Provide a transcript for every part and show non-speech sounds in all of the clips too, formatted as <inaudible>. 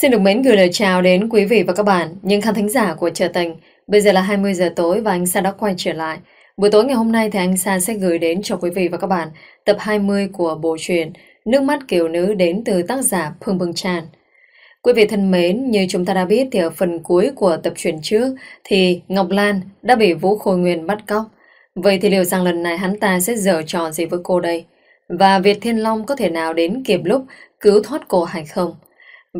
Xin được mến gửi lời chào đến quý vị và các bạn, những khán thính giả của Trở Tình. Bây giờ là 20 giờ tối và anh Sa đã quay trở lại. Buổi tối ngày hôm nay thì anh Sa sẽ gửi đến cho quý vị và các bạn tập 20 của bộ truyện Nước mắt kiểu nữ đến từ tác giả Phương Bưng Tràn. Quý vị thân mến, như chúng ta đã biết thì ở phần cuối của tập truyện trước thì Ngọc Lan đã bị Vũ Khôi Nguyên bắt cóc. Vậy thì liệu rằng lần này hắn ta sẽ dở trò gì với cô đây? Và Việt Thiên Long có thể nào đến kịp lúc cứu thoát cô hay không?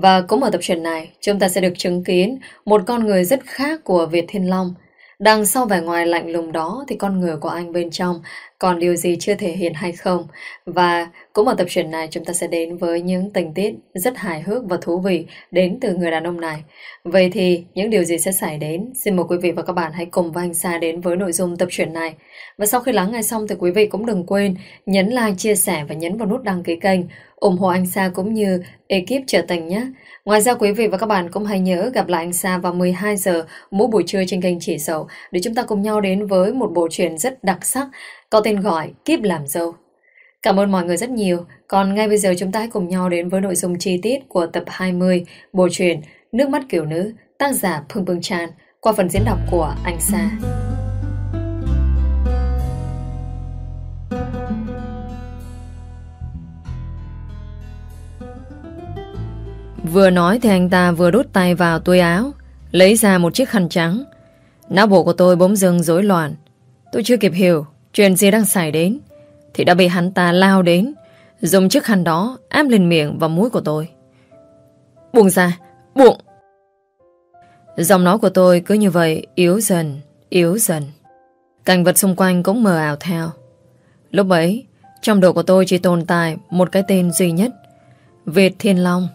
Và cũng ở tập truyện này, chúng ta sẽ được chứng kiến một con người rất khác của Việt Thiên Long. Đằng sau vẻ ngoài lạnh lùng đó thì con người của anh bên trong còn điều gì chưa thể hiện hay không. Và cũng ở tập truyện này chúng ta sẽ đến với những tình tiết rất hài hước và thú vị đến từ người đàn ông này. Vậy thì những điều gì sẽ xảy đến? Xin mời quý vị và các bạn hãy cùng với anh Sa đến với nội dung tập truyện này. Và sau khi lắng nghe xong thì quý vị cũng đừng quên nhấn like, chia sẻ và nhấn vào nút đăng ký kênh ủng hộ anh Sa cũng như ekip trở tình nhé. Ngoài ra, quý vị và các bạn cũng hãy nhớ gặp lại anh Sa vào 12 giờ mỗi buổi trưa trên kênh Chỉ Sầu để chúng ta cùng nhau đến với một bộ truyện rất đặc sắc có tên gọi Kiếp Làm Dâu. Cảm ơn mọi người rất nhiều. Còn ngay bây giờ chúng ta hãy cùng nhau đến với nội dung chi tiết của tập 20 bộ truyện Nước mắt kiểu nữ, tác giả Phương Phương Tràn qua phần diễn đọc của anh Sa. Vừa nói thì anh ta vừa đút tay vào túi áo Lấy ra một chiếc khăn trắng. Não bộ của tôi bỗng dưng rối loạn. Tôi chưa kịp hiểu Chuyện gì đang xảy đến Thì đã bị hắn ta lao đến Dùng chiếc khăn đó áp lên miệng và mũi của tôi. Buông ra Buông! Giọng nói của tôi cứ như vậy Yếu dần, yếu dần. Cảnh vật xung quanh cũng mờ ảo theo. Lúc ấy Trong đầu của tôi chỉ tồn tại Một cái tên duy nhất Việt Thiên Long.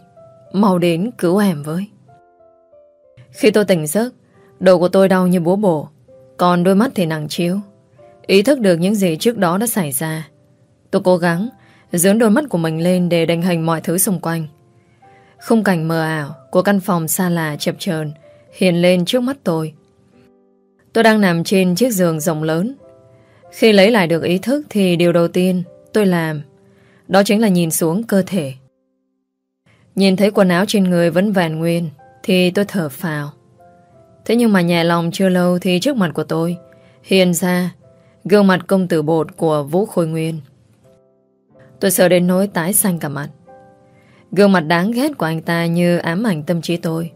Mau đến cứu em với. Khi tôi tỉnh giấc, Đầu của tôi đau như búa bổ, Còn đôi mắt thì nặng chiếu. Ý thức được những gì trước đó đã xảy ra, Tôi cố gắng Dưỡng đôi mắt của mình lên để đánh hình mọi thứ xung quanh. Khung cảnh mờ ảo Của căn phòng xa lạ chập chờn Hiện lên trước mắt tôi. Tôi đang nằm trên chiếc giường rộng lớn. Khi lấy lại được ý thức Thì điều đầu tiên tôi làm Đó chính là nhìn xuống cơ thể. Nhìn thấy quần áo trên người vẫn vẹn nguyên, Thì tôi thở phào. Thế nhưng mà nhẹ lòng chưa lâu Thì trước mặt của tôi Hiện ra Gương mặt công tử bột của Vũ Khôi Nguyên. Tôi sợ đến nỗi tái xanh cả mặt. Gương mặt đáng ghét của anh ta Như ám ảnh tâm trí tôi.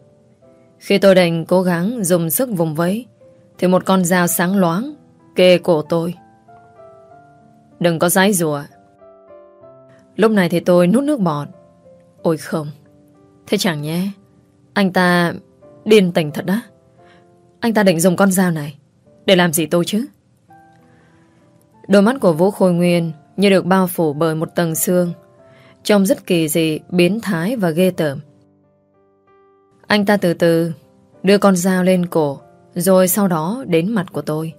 Khi tôi đành cố gắng dùng sức vùng vẫy, Thì một con dao sáng loáng Kê cổ tôi. Đừng có giái rùa Lúc này thì tôi nút nước bọt. Ôi không. Thế chẳng nhé Anh ta điên tình thật đó Anh ta định dùng con dao này Để làm gì tôi chứ? Đôi mắt của Vũ Khôi Nguyên Như được bao phủ bởi một tầng xương, Trông rất kỳ dị, Biến thái và ghê tởm. Anh ta từ từ Đưa con dao lên cổ, Rồi sau đó đến mặt của tôi.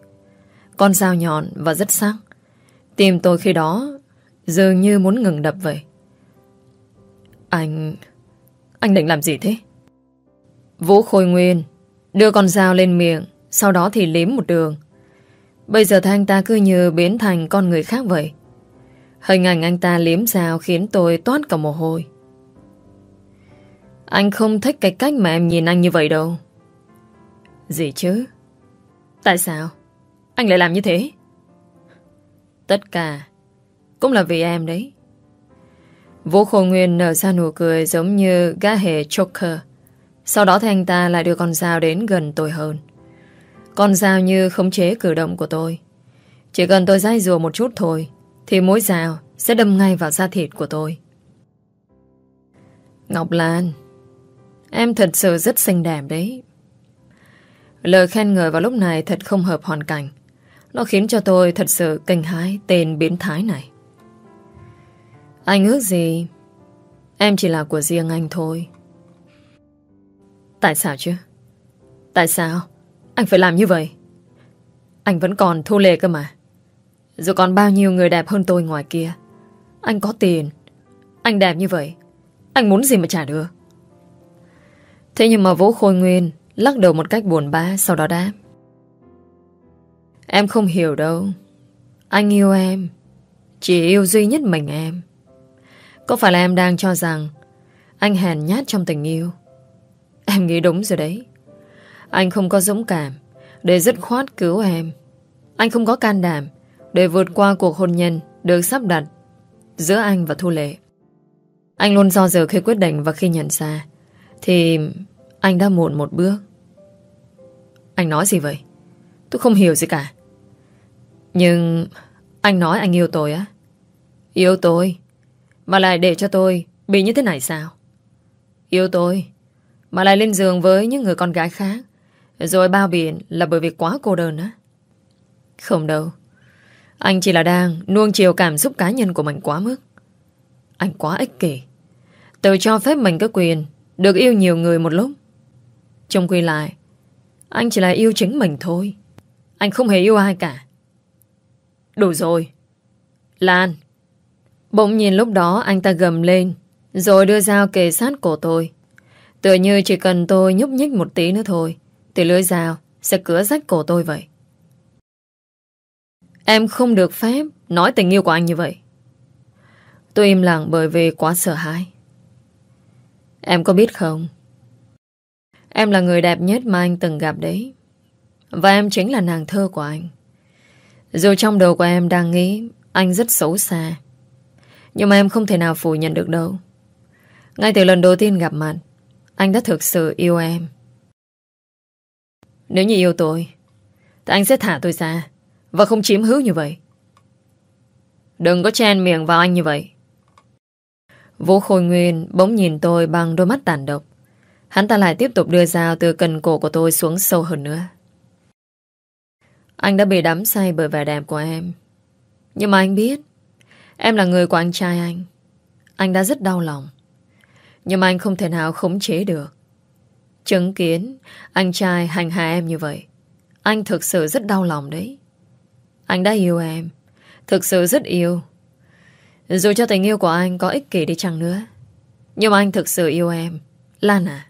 Con dao nhọn và rất sắc. Tìm tôi khi đó Dường như muốn ngừng đập vậy anh... Anh định làm gì thế? Vũ Khôi Nguyên đưa con dao lên miệng, sau đó thì liếm một đường. Bây giờ thì anh ta cứ như biến thành con người khác vậy. Hình ảnh anh ta liếm dao khiến tôi toát cả mồ hôi. Anh không thích cái cách mà em nhìn anh như vậy đâu. Gì chứ? Tại sao? Anh lại làm như thế? Tất cả cũng là vì em đấy. Vũ Khôi Nguyên nở ra nụ cười giống như gã hề Joker. Sau đó thì anh ta lại đưa con dao đến gần tôi hơn. Con dao như khống chế cử động của tôi. Chỉ cần tôi dai rùa một chút thôi, thì mũi dao sẽ đâm ngay vào da thịt của tôi. Ngọc Lan, em thật sự rất xinh đẹp đấy. Lời khen ngợi vào lúc này thật không hợp hoàn cảnh. Nó khiến cho tôi thật sự kinh hái tên biến thái này. Anh ước gì? Em chỉ là của riêng anh thôi. Tại sao chứ? Tại sao? Anh phải làm như vậy. Anh vẫn còn thu lệ cơ mà. Dù còn bao nhiêu người đẹp hơn tôi ngoài kia, Anh có tiền. Anh đẹp như vậy, Anh muốn gì mà trả được? Thế nhưng mà Vũ Khôi Nguyên Lắc đầu một cách buồn bã, Sau đó đáp. Em không hiểu đâu. Anh yêu em, Chỉ yêu duy nhất mình em có phải là em đang cho rằng Anh hèn nhát trong tình yêu Em nghĩ đúng rồi đấy. Anh không có dũng cảm để dứt khoát cứu em. Anh không có can đảm để vượt qua cuộc hôn nhân được sắp đặt giữa anh và Thu Lệ. Anh luôn do dự khi quyết định và khi nhận ra thì anh đã muộn một bước. Anh nói gì vậy? Tôi không hiểu gì cả. Nhưng anh nói anh yêu tôi á? Yêu tôi? Mà lại để cho tôi bị như thế này sao? Yêu tôi? Mà lại lên giường với những người con gái khác. Rồi bao biện là bởi vì quá cô đơn á. Không đâu. Anh chỉ là đang nuông chiều cảm xúc cá nhân của mình quá mức. Anh quá ích kỷ. Tự cho phép mình có quyền Được yêu nhiều người một lúc. Trong quy lại, Anh chỉ là yêu chính mình thôi. Anh không hề yêu ai cả. Đủ rồi. Lan Bỗng nhìn lúc đó anh ta gầm lên, Rồi đưa dao kề sát cổ tôi. Tựa như chỉ cần tôi nhúc nhích một tí nữa thôi, Thì lưỡi dao sẽ cửa rách cổ tôi vậy. Em không được phép nói tình yêu của anh như vậy. Tôi im lặng bởi vì quá sợ hãi. Em có biết không? Em là người đẹp nhất mà anh từng gặp đấy. Và em chính là nàng thơ của anh. Dù trong đầu của em đang nghĩ Anh rất xấu xa nhưng mà em không thể nào phủ nhận được đâu. Ngay từ lần đầu tiên gặp mặt, anh đã thực sự yêu em. Nếu như yêu tôi, Thì anh sẽ thả tôi ra Và không chiếm hữu như vậy. Đừng có chen miệng vào anh như vậy. Vũ Khôi Nguyên bỗng nhìn tôi bằng đôi mắt tàn độc. Hắn ta lại tiếp tục đưa dao từ cần cổ của tôi xuống sâu hơn nữa. Anh đã bị đắm say bởi vẻ đẹp của em. Nhưng mà anh biết Em là người của anh trai anh. Anh đã rất đau lòng. Nhưng anh không thể nào khống chế được. Chứng kiến Anh trai hành hạ em như vậy, Anh thực sự rất đau lòng đấy. Anh đã yêu em, Thực sự rất yêu. Dù cho tình yêu của anh có ích kỷ đi chăng nữa, Nhưng mà anh thực sự yêu em, Lan à.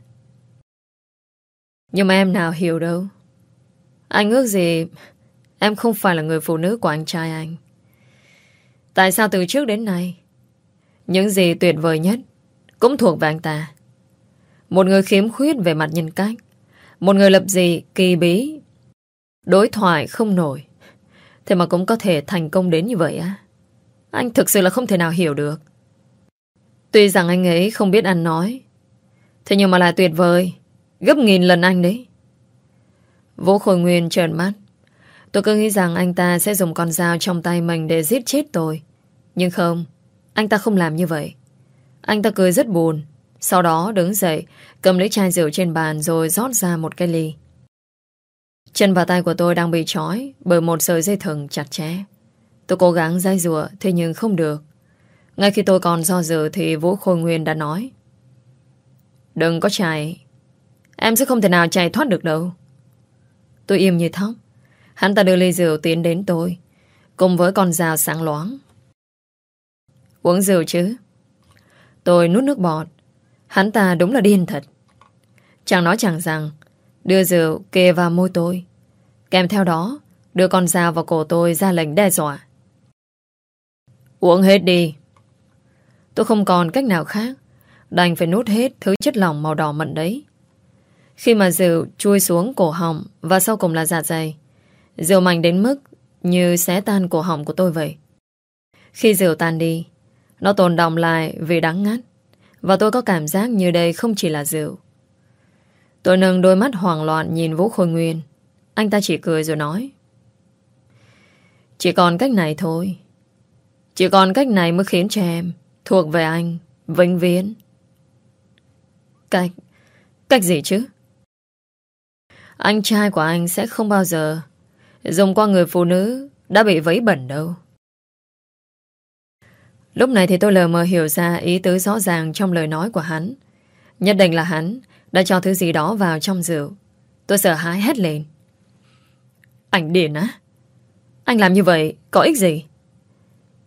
Nhưng mà em nào hiểu đâu. Anh ước gì Em không phải là người phụ nữ của anh trai anh. Tại sao từ trước đến nay Những gì tuyệt vời nhất cũng thuộc về anh ta. Một người khiếm khuyết về mặt nhân cách. Một người lập dị, kỳ bí. Đối thoại không nổi. Thế mà cũng có thể thành công đến như vậy á. Anh thực sự là không thể nào hiểu được. Tuy rằng anh ấy không biết ăn nói. Thế nhưng mà là tuyệt vời. Gấp nghìn lần anh đấy. Vũ Khôi Nguyên trợn mắt. Tôi cứ nghĩ rằng anh ta sẽ dùng con dao trong tay mình để giết chết tôi. Nhưng không, anh ta không làm như vậy. Anh ta cười rất buồn Sau đó đứng dậy Cầm lấy chai rượu trên bàn rồi rót ra một cái ly. Chân và tay của tôi đang bị trói Bởi một sợi dây thừng chặt chẽ. Tôi cố gắng dai rùa Thế nhưng không được. Ngay khi tôi còn do dự Thì Vũ Khôi Nguyên đã nói Đừng có chạy. Em sẽ không thể nào chạy thoát được đâu. Tôi im như thóc. Hắn ta đưa ly rượu tiến đến tôi Cùng với con dao sáng loáng. Uống rượu chứ Tôi nuốt nước bọt. Hắn ta đúng là điên thật. Chẳng nói chẳng rằng, đưa rượu kề vào môi tôi. Kèm theo đó, đưa con dao vào cổ tôi ra lệnh đe dọa. Uống hết đi. Tôi không còn cách nào khác. Đành phải nuốt hết thứ chất lỏng màu đỏ mận đấy. Khi mà rượu chui xuống cổ họng và sau cùng là dạ dày, rượu mạnh đến mức như xé tan cổ họng của tôi vậy. Khi rượu tan đi, nó tồn động lại vì đắng ngắt. Và tôi có cảm giác như đây không chỉ là rượu. Tôi nâng đôi mắt hoảng loạn nhìn Vũ Khôi Nguyên. Anh ta chỉ cười rồi nói. Chỉ còn cách này thôi. Chỉ còn cách này mới khiến cho em Thuộc về anh Vĩnh viễn. Cách Cách gì chứ? Anh trai của anh sẽ không bao giờ Dùng qua người phụ nữ Đã bị vấy bẩn đâu. Lúc này thì tôi lờ mờ hiểu ra ý tứ rõ ràng trong lời nói của hắn. Nhất định là hắn đã cho thứ gì đó vào trong rượu. Tôi sợ hãi hét lên. Anh điên á? Anh làm như vậy có ích gì?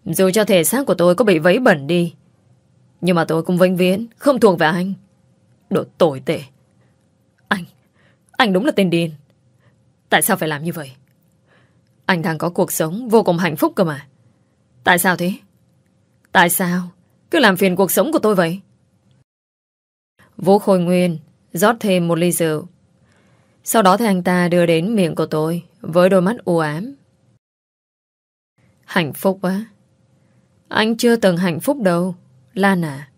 Dù cho thể xác của tôi có bị vấy bẩn đi Nhưng mà tôi cũng vĩnh viễn Không thuộc về anh Đồ tồi tệ Anh, anh đúng là tên điên Tại sao phải làm như vậy Anh đang có cuộc sống vô cùng hạnh phúc cơ mà Tại sao thế Tại sao? Cứ làm phiền cuộc sống của tôi vậy? Vũ Khôi Nguyên rót thêm một ly rượu. Sau đó thì anh ta đưa đến miệng của tôi với đôi mắt u ám. Hạnh phúc quá. Anh chưa từng hạnh phúc đâu, Lan à.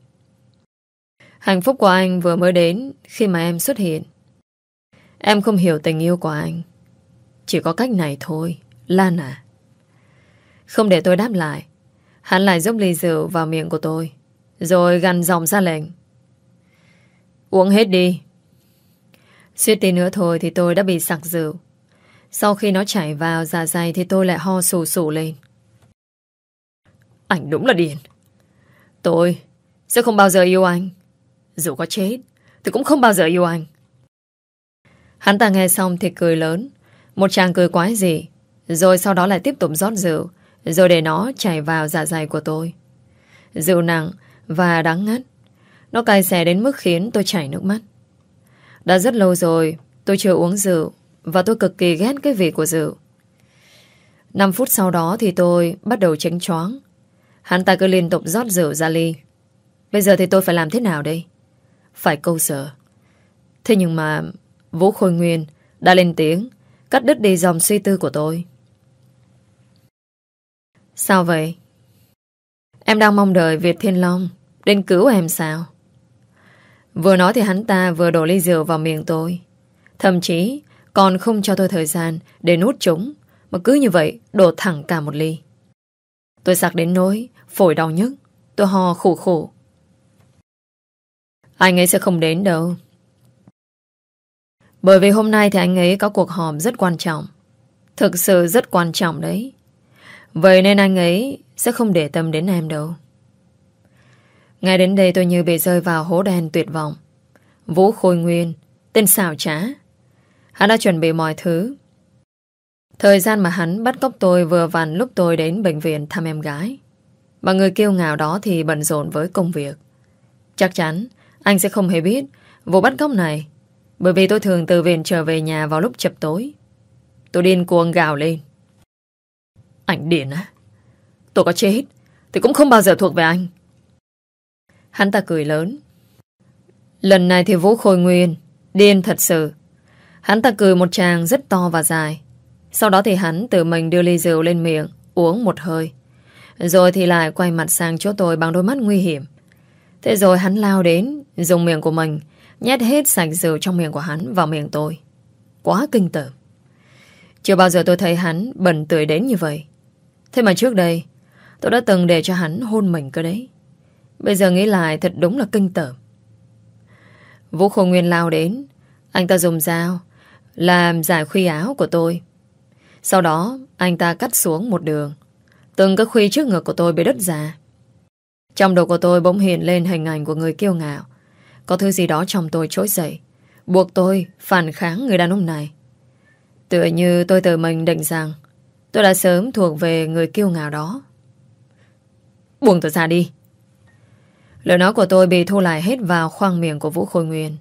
Hạnh phúc của anh vừa mới đến khi mà em xuất hiện. Em không hiểu tình yêu của anh. Chỉ có cách này thôi, Lan à. Không để tôi đáp lại, hắn lại dốc ly rượu vào miệng của tôi, rồi gằn dòng ra lệnh. Uống hết đi. Suýt tí nữa thôi thì tôi đã bị sặc rượu. Sau khi nó chảy vào dạ dày thì tôi lại ho sù sù lên. Anh đúng là điên. Tôi sẽ không bao giờ yêu anh. Dù có chết, thì cũng không bao giờ yêu anh. Hắn ta nghe xong thì cười lớn. Một chàng cười quái gì. Rồi sau đó lại tiếp tục rót rượu. Rồi để nó chảy vào dạ dày của tôi. Rượu nặng và đắng ngắt. Nó cay xè đến mức khiến tôi chảy nước mắt. Đã rất lâu rồi, tôi chưa uống rượu và tôi cực kỳ ghét cái vị của rượu. 5 phút sau đó thì tôi bắt đầu tránh choáng. Hắn ta cứ liên tục rót rượu ra ly. Bây giờ thì tôi phải làm thế nào đây? Phải câu sở. Thế nhưng mà Vũ Khôi Nguyên đã lên tiếng, cắt đứt đi dòng suy tư của tôi. Sao vậy? Em đang mong đợi Việt Thiên Long đến cứu em sao? Vừa nói thì hắn ta vừa đổ ly rượu vào miệng tôi. Thậm chí còn không cho tôi thời gian để nuốt chúng, mà cứ như vậy đổ thẳng cả một ly. Tôi sặc đến nỗi, phổi đau nhức, tôi ho khủ khủ. Anh ấy sẽ không đến đâu. Bởi vì hôm nay thì anh ấy có cuộc họp rất quan trọng. Thực sự rất quan trọng đấy. Vậy nên anh ấy sẽ không để tâm đến em đâu. Ngay đến đây tôi như bị rơi vào hố đen tuyệt vọng. Vũ Khôi Nguyên, tên xảo trá. Hắn đã chuẩn bị mọi thứ. Thời gian mà hắn bắt cóc tôi vừa vặn lúc tôi đến bệnh viện thăm em gái. Mà người kêu ngào đó thì bận rộn với công việc. Chắc chắn anh sẽ không hề biết vụ bắt cóc này bởi vì tôi thường từ viện trở về nhà vào lúc chập tối. Tôi điên cuồng gào lên. Anh điên á? Tôi có chết thì cũng không bao giờ thuộc về anh. Hắn ta cười lớn. Lần này thì Vũ Khôi Nguyên điên thật sự. Hắn ta cười một tràng rất to và dài. Sau đó thì hắn tự mình đưa ly rượu lên miệng, uống một hơi. Rồi thì lại quay mặt sang chỗ tôi bằng đôi mắt nguy hiểm. Thế rồi hắn lao đến, dùng miệng của mình, nhét hết sạch rượu trong miệng của hắn vào miệng tôi. Quá kinh tởm. Chưa bao giờ tôi thấy hắn bẩn tươi đến như vậy. Thế mà trước đây, tôi đã từng để cho hắn hôn mình cơ đấy. Bây giờ nghĩ lại thật đúng là kinh tởm. Vũ Khổ Nguyên lao đến, anh ta dùng dao, làm giải khuy áo của tôi. Sau đó, anh ta cắt xuống một đường. Từng cái khuy trước ngực của tôi bị đứt ra. Trong đầu của tôi bỗng hiện lên hình ảnh của người kiêu ngạo. Có thứ gì đó trong tôi trỗi dậy. Buộc tôi phản kháng người đàn ông này. Tựa như tôi tự mình định rằng tôi đã sớm thuộc về người kiêu ngạo đó. Buông tôi ra đi. Lời nói của tôi bị thu lại hết vào khoang miệng của Vũ Khôi Nguyên.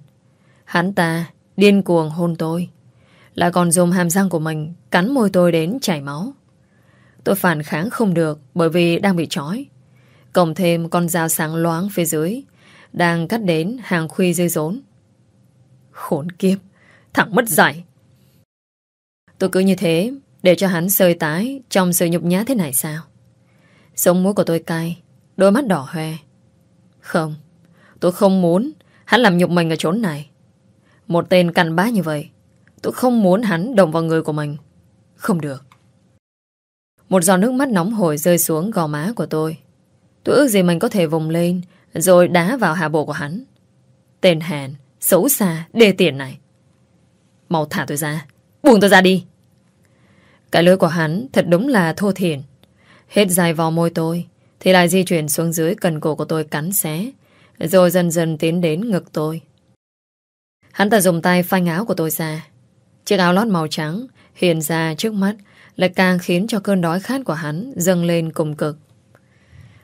Hắn ta điên cuồng hôn tôi. Lại còn dùng hàm răng của mình cắn môi tôi đến chảy máu. Tôi phản kháng không được bởi vì đang bị trói. Cộng thêm con dao sáng loáng phía dưới đang cắt đến hàng khuy dây rốn. Khốn kiếp, thẳng mất dạy. Tôi cứ như thế để cho hắn sơi tái trong sự nhục nhã thế này sao? Sống mũi của tôi cay, đôi mắt đỏ hoe. Không, tôi không muốn hắn làm nhục mình ở chỗ này. Một tên cằn bá như vậy, tôi không muốn hắn động vào người của mình. Không được. Một giọt nước mắt nóng hổi rơi xuống gò má của tôi. Tôi ước gì mình có thể vùng lên rồi đá vào hạ bộ của hắn. Tên hèn, xấu xa, đê tiện này. Mau thả tôi ra, buông tôi ra đi. Cái lưỡi của hắn thật đúng là thô thiển. Hết dài vào môi tôi, thì lại di chuyển xuống dưới cần cổ của tôi cắn xé, rồi dần dần tiến đến ngực tôi. Hắn ta dùng tay phanh áo của tôi ra. Chiếc áo lót màu trắng hiện ra trước mắt lại càng khiến cho cơn đói khát của hắn dâng lên cùng cực.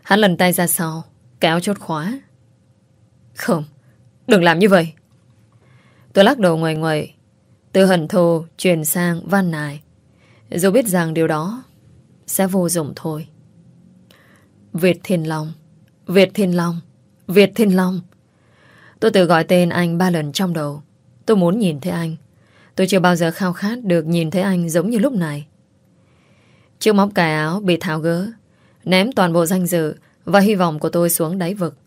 Hắn lần tay ra sau, kéo chốt khóa. Không, đừng làm như vậy. Tôi lắc đầu ngoài ngoài, từ hận thù chuyển sang van nài. Dù biết rằng điều đó sẽ vô dụng thôi. Việt Thiên Long, Việt Thiên Long, Việt Thiên Long. Tôi tự gọi tên anh ba lần trong đầu. Tôi muốn nhìn thấy anh. Tôi chưa bao giờ khao khát được nhìn thấy anh giống như lúc này. Chiếc móc cài áo bị tháo gỡ, ném toàn bộ danh dự và hy vọng của tôi xuống đáy vực.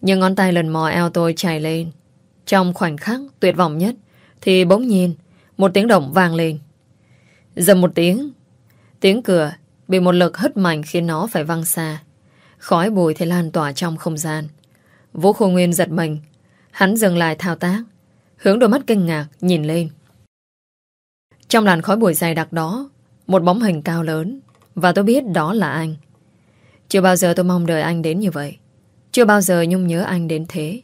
những ngón tay lần mò eo tôi chảy lên. Trong khoảnh khắc tuyệt vọng nhất thì bỗng nhiên một tiếng động vang lên. Dầm một tiếng, tiếng cửa bị một lực hất mạnh khiến nó phải văng xa. Khói bụi thì lan tỏa trong không gian. Vũ Khô Nguyên giật mình. Hắn dừng lại thao tác. Hướng đôi mắt kinh ngạc nhìn lên. Trong làn khói bụi dày đặc đó, một bóng hình cao lớn. Và tôi biết đó là anh. Chưa bao giờ tôi mong đợi anh đến như vậy. Chưa bao giờ nhung nhớ anh đến thế.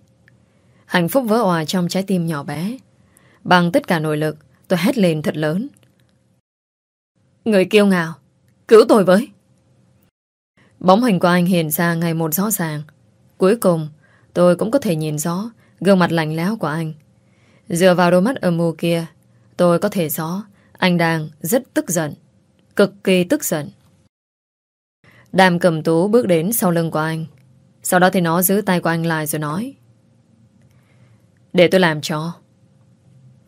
Hạnh phúc vỡ hòa trong trái tim nhỏ bé. Bằng tất cả nội lực, tôi hét lên thật lớn. Người kiêu ngạo, cứu tôi với. Bóng hình của anh hiện ra ngày một rõ ràng. Cuối cùng, tôi cũng có thể nhìn rõ gương mặt lạnh lẽo của anh. Dựa vào đôi mắt âm mưu kia, tôi có thể rõ anh đang rất tức giận. Cực kỳ tức giận. Đàm cầm tú bước đến sau lưng của anh. Sau đó thì nó giữ tay của anh lại rồi nói. Để tôi làm cho.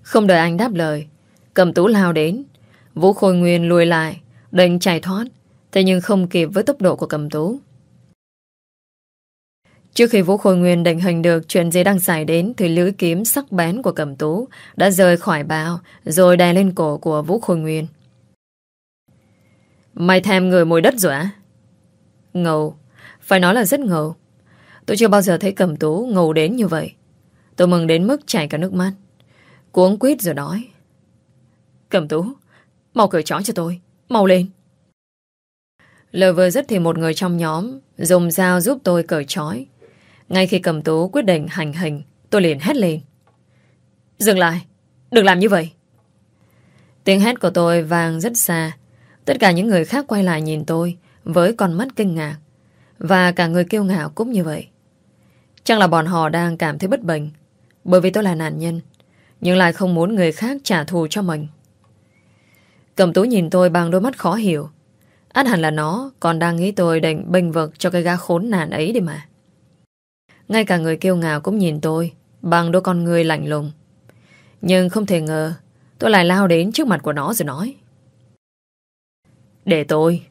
Không đợi anh đáp lời, cầm tú lao đến. Vũ Khôi Nguyên lùi lại, định chạy thoát. Thế nhưng không kịp với tốc độ của cầm tú. Trước khi Vũ Khôi Nguyên định hình được chuyện gì đang xảy đến thì lưỡi kiếm sắc bén của cầm tú đã rời khỏi bao rồi đè lên cổ của Vũ Khôi Nguyên. Mày thèm người mùi đất rồi á? Ngầu. Phải nói là rất ngầu. Tôi chưa bao giờ thấy cầm tú ngầu đến như vậy. Tôi mừng đến mức chảy cả nước mắt. Cuốn quýt rồi nói. Cầm tú, mau cởi trói cho tôi. Mau lên. Lời vừa dứt thì một người trong nhóm dùng dao giúp tôi cởi trói. Ngay khi cầm tú quyết định hành hình, tôi liền hét lên. Dừng lại, đừng làm như vậy. Tiếng hét của tôi vang rất xa. Tất cả những người khác quay lại nhìn tôi với con mắt kinh ngạc. Và cả người kiêu ngạo cũng như vậy. Chắc là bọn họ đang cảm thấy bất bình bởi vì tôi là nạn nhân nhưng lại không muốn người khác trả thù cho mình. Cầm tú nhìn tôi bằng đôi mắt khó hiểu. Át hẳn là nó, còn đang nghĩ tôi định bênh vực cho cái gã khốn nạn ấy đi mà. Ngay cả người kiêu ngạo cũng nhìn tôi, bằng đôi con người lạnh lùng. Nhưng không thể ngờ, tôi lại lao đến trước mặt của nó rồi nói. Để tôi.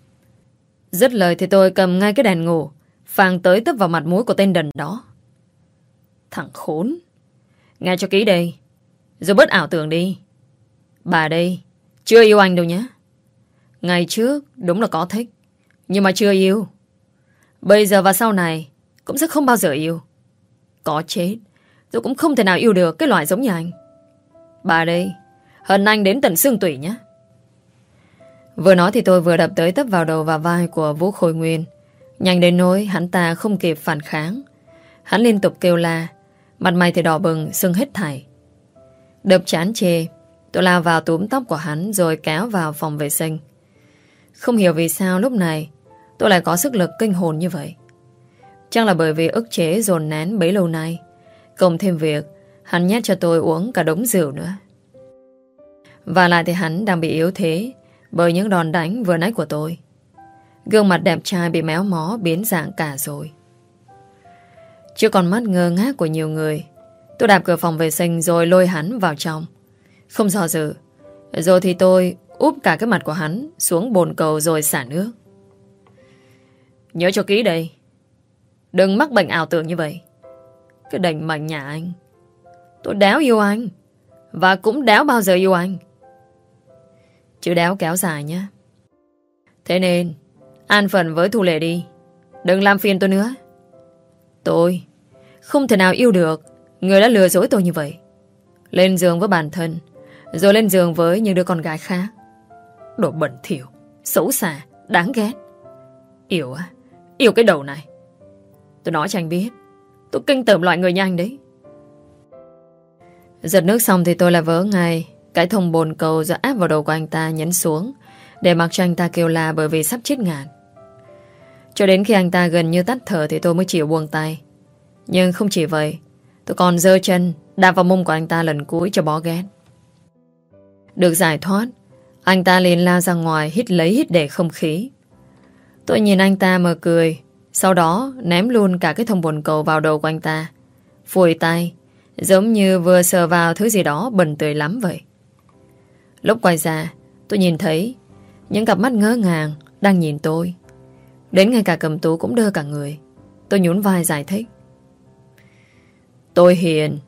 Dứt lời thì tôi cầm ngay cái đèn ngủ, phàng tới tấp vào mặt mũi của tên đần đó. Thằng khốn. Nghe cho kỹ đây. Rồi bớt ảo tưởng đi. Bà đây chưa yêu anh đâu nhé. Ngày trước, đúng là có thích, Nhưng mà chưa yêu. Bây giờ và sau này, Cũng sẽ không bao giờ yêu. Có chết, Tôi cũng không thể nào yêu được cái loại giống như anh. Bà đây, Hận anh đến tận xương tủy nhé. Vừa nói thì tôi vừa đập tới tấp vào đầu và vai của Vũ Khôi Nguyên. Nhanh đến nỗi hắn ta không kịp phản kháng. Hắn liên tục kêu la, Mặt mày thì đỏ bừng, sưng hết thảy. Đập chán chê Tôi lao vào túm tóc của hắn Rồi kéo vào phòng vệ sinh. Không hiểu vì sao lúc này Tôi lại có sức lực kinh hồn như vậy. Chắc là bởi vì ức chế dồn nén bấy lâu nay. Cộng thêm việc, Hắn nhét cho tôi uống cả đống rượu nữa. Và lại thì hắn đang bị yếu thế Bởi những đòn đánh vừa nãy của tôi. Gương mặt đẹp trai bị méo mó Biến dạng cả rồi. Chưa còn mắt ngơ ngác của nhiều người, Tôi đạp cửa phòng vệ sinh Rồi lôi hắn vào trong. Không do dự. Rồi thì tôi úp cả cái mặt của hắn Xuống bồn cầu rồi xả nước. Nhớ cho kỹ đây. Đừng mắc bệnh ảo tưởng như vậy. Cái đành mạnh nhà anh. Tôi đéo yêu anh. Và cũng đéo bao giờ yêu anh. Chứ đéo kéo dài nhé. Thế nên, An phận với Thu Lệ đi. Đừng làm phiền tôi nữa. Tôi Không thể nào yêu được Người đã lừa dối tôi như vậy. Lên giường với bản thân. Rồi lên giường với những đứa con gái khác. Đồ bẩn thỉu, Xấu xa, Đáng ghét. Yêu á, Yêu cái đầu này. Tôi nói cho anh biết, Tôi kinh tởm loại người như anh đấy. Giật nước xong thì tôi lại vỡ ngay Cái thùng bồn cầu do áp vào đầu của anh ta nhấn xuống, Để mặc cho anh ta kêu la bởi vì sắp chết ngạt. Cho đến khi anh ta gần như tắt thở Thì tôi mới chịu buông tay. Nhưng không chỉ vậy, Tôi còn dơ chân Đạp vào mông của anh ta lần cuối cho bó ghét. Được giải thoát. Anh ta liền lao ra ngoài Hít lấy hít để không khí. Tôi nhìn anh ta mà cười. Sau đó, ném luôn cả cái thông bồn cầu vào đầu của anh ta. Phùi tay. Giống như vừa sờ vào thứ gì đó bẩn tươi lắm vậy. Lúc quay ra, Tôi nhìn thấy Những cặp mắt ngỡ ngàng Đang nhìn tôi. Đến ngay cả cầm tú cũng đơ cả người. Tôi nhún vai giải thích. Tôi hiền,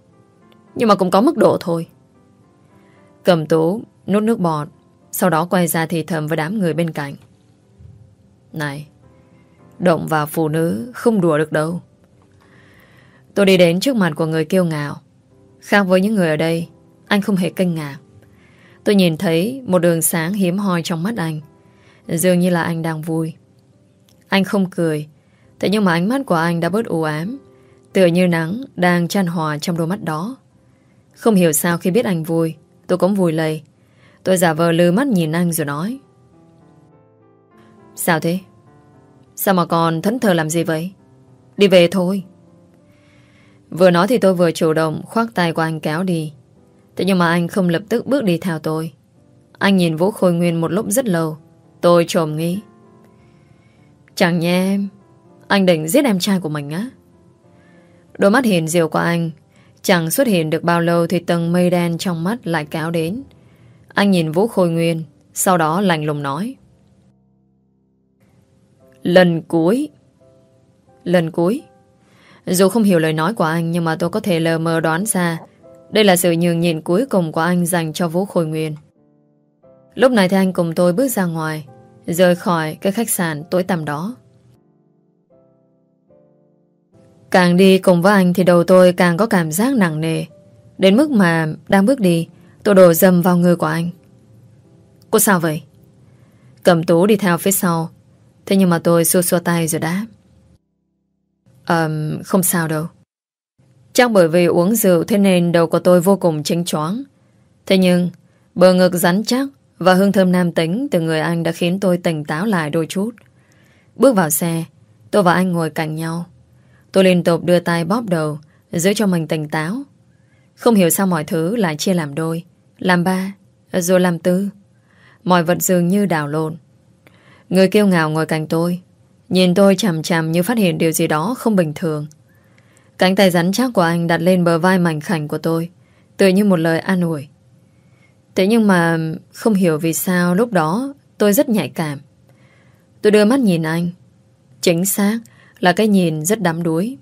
Nhưng mà cũng có mức độ thôi. Cầm tú Nút nước bọt, Sau đó quay ra thì thầm với đám người bên cạnh. Này, Động vào phụ nữ không đùa được đâu. Tôi đi đến trước mặt của người kiêu ngạo. Khác với những người ở đây, Anh không hề kinh ngạc. Tôi nhìn thấy một đường sáng hiếm hoi trong mắt anh. Dường như là anh đang vui. Anh không cười, Thế nhưng mà ánh mắt của anh đã bớt u ám, Tựa như nắng đang chan hòa trong đôi mắt đó. Không hiểu sao khi biết anh vui Tôi cũng vui lây. Tôi giả vờ lư mắt nhìn anh rồi nói. Sao thế? Sao mà còn thẫn thờ làm gì vậy? Đi về thôi. Vừa nói thì tôi vừa chủ động khoác tay của anh kéo đi. Thế nhưng mà anh không lập tức bước đi theo tôi. Anh nhìn Vũ Khôi Nguyên một lúc rất lâu. Tôi trồm nghĩ. Chẳng nhé em, Anh định giết em trai của mình á? Đôi mắt hiền diệu của anh Chẳng xuất hiện được bao lâu Thì tầng mây đen trong mắt lại kéo đến. Anh nhìn Vũ Khôi Nguyên, Sau đó lạnh lùng nói. Lần cuối. Lần cuối. Dù không hiểu lời nói của anh, Nhưng mà tôi có thể lờ mờ đoán ra, Đây là sự nhường nhịn cuối cùng của anh Dành cho Vũ Khôi Nguyên. Lúc này thì anh cùng tôi bước ra ngoài, Rời khỏi cái khách sạn tối tăm đó. Càng đi cùng với anh Thì đầu tôi càng có cảm giác nặng nề. Đến mức mà đang bước đi Tôi đổ dầm vào người của anh. Cô sao vậy? Cầm tú đi theo phía sau. Thế nhưng mà tôi xua xua tay rồi đã um, Không sao đâu. Chắc bởi vì uống rượu Thế nên đầu của tôi vô cùng chênh choáng. Thế nhưng Bờ ngực rắn chắc Và hương thơm nam tính từ người anh Đã khiến tôi tỉnh táo lại đôi chút. Bước vào xe Tôi và anh ngồi cạnh nhau. Tôi liên tục đưa tay bóp đầu, Giữ cho mình tỉnh táo. Không hiểu sao mọi thứ lại chia làm đôi, Làm ba, Rồi làm tư. Mọi vật dường như đảo lộn. Người kêu ngào ngồi cạnh tôi, Nhìn tôi chằm chằm như phát hiện điều gì đó không bình thường. Cánh tay rắn chắc của anh đặt lên bờ vai mảnh khảnh của tôi, Tựa như một lời an ủi. Thế nhưng mà không hiểu vì sao lúc đó tôi rất nhạy cảm. Tôi đưa mắt nhìn anh. Chính xác là cái nhìn rất đắm đuối.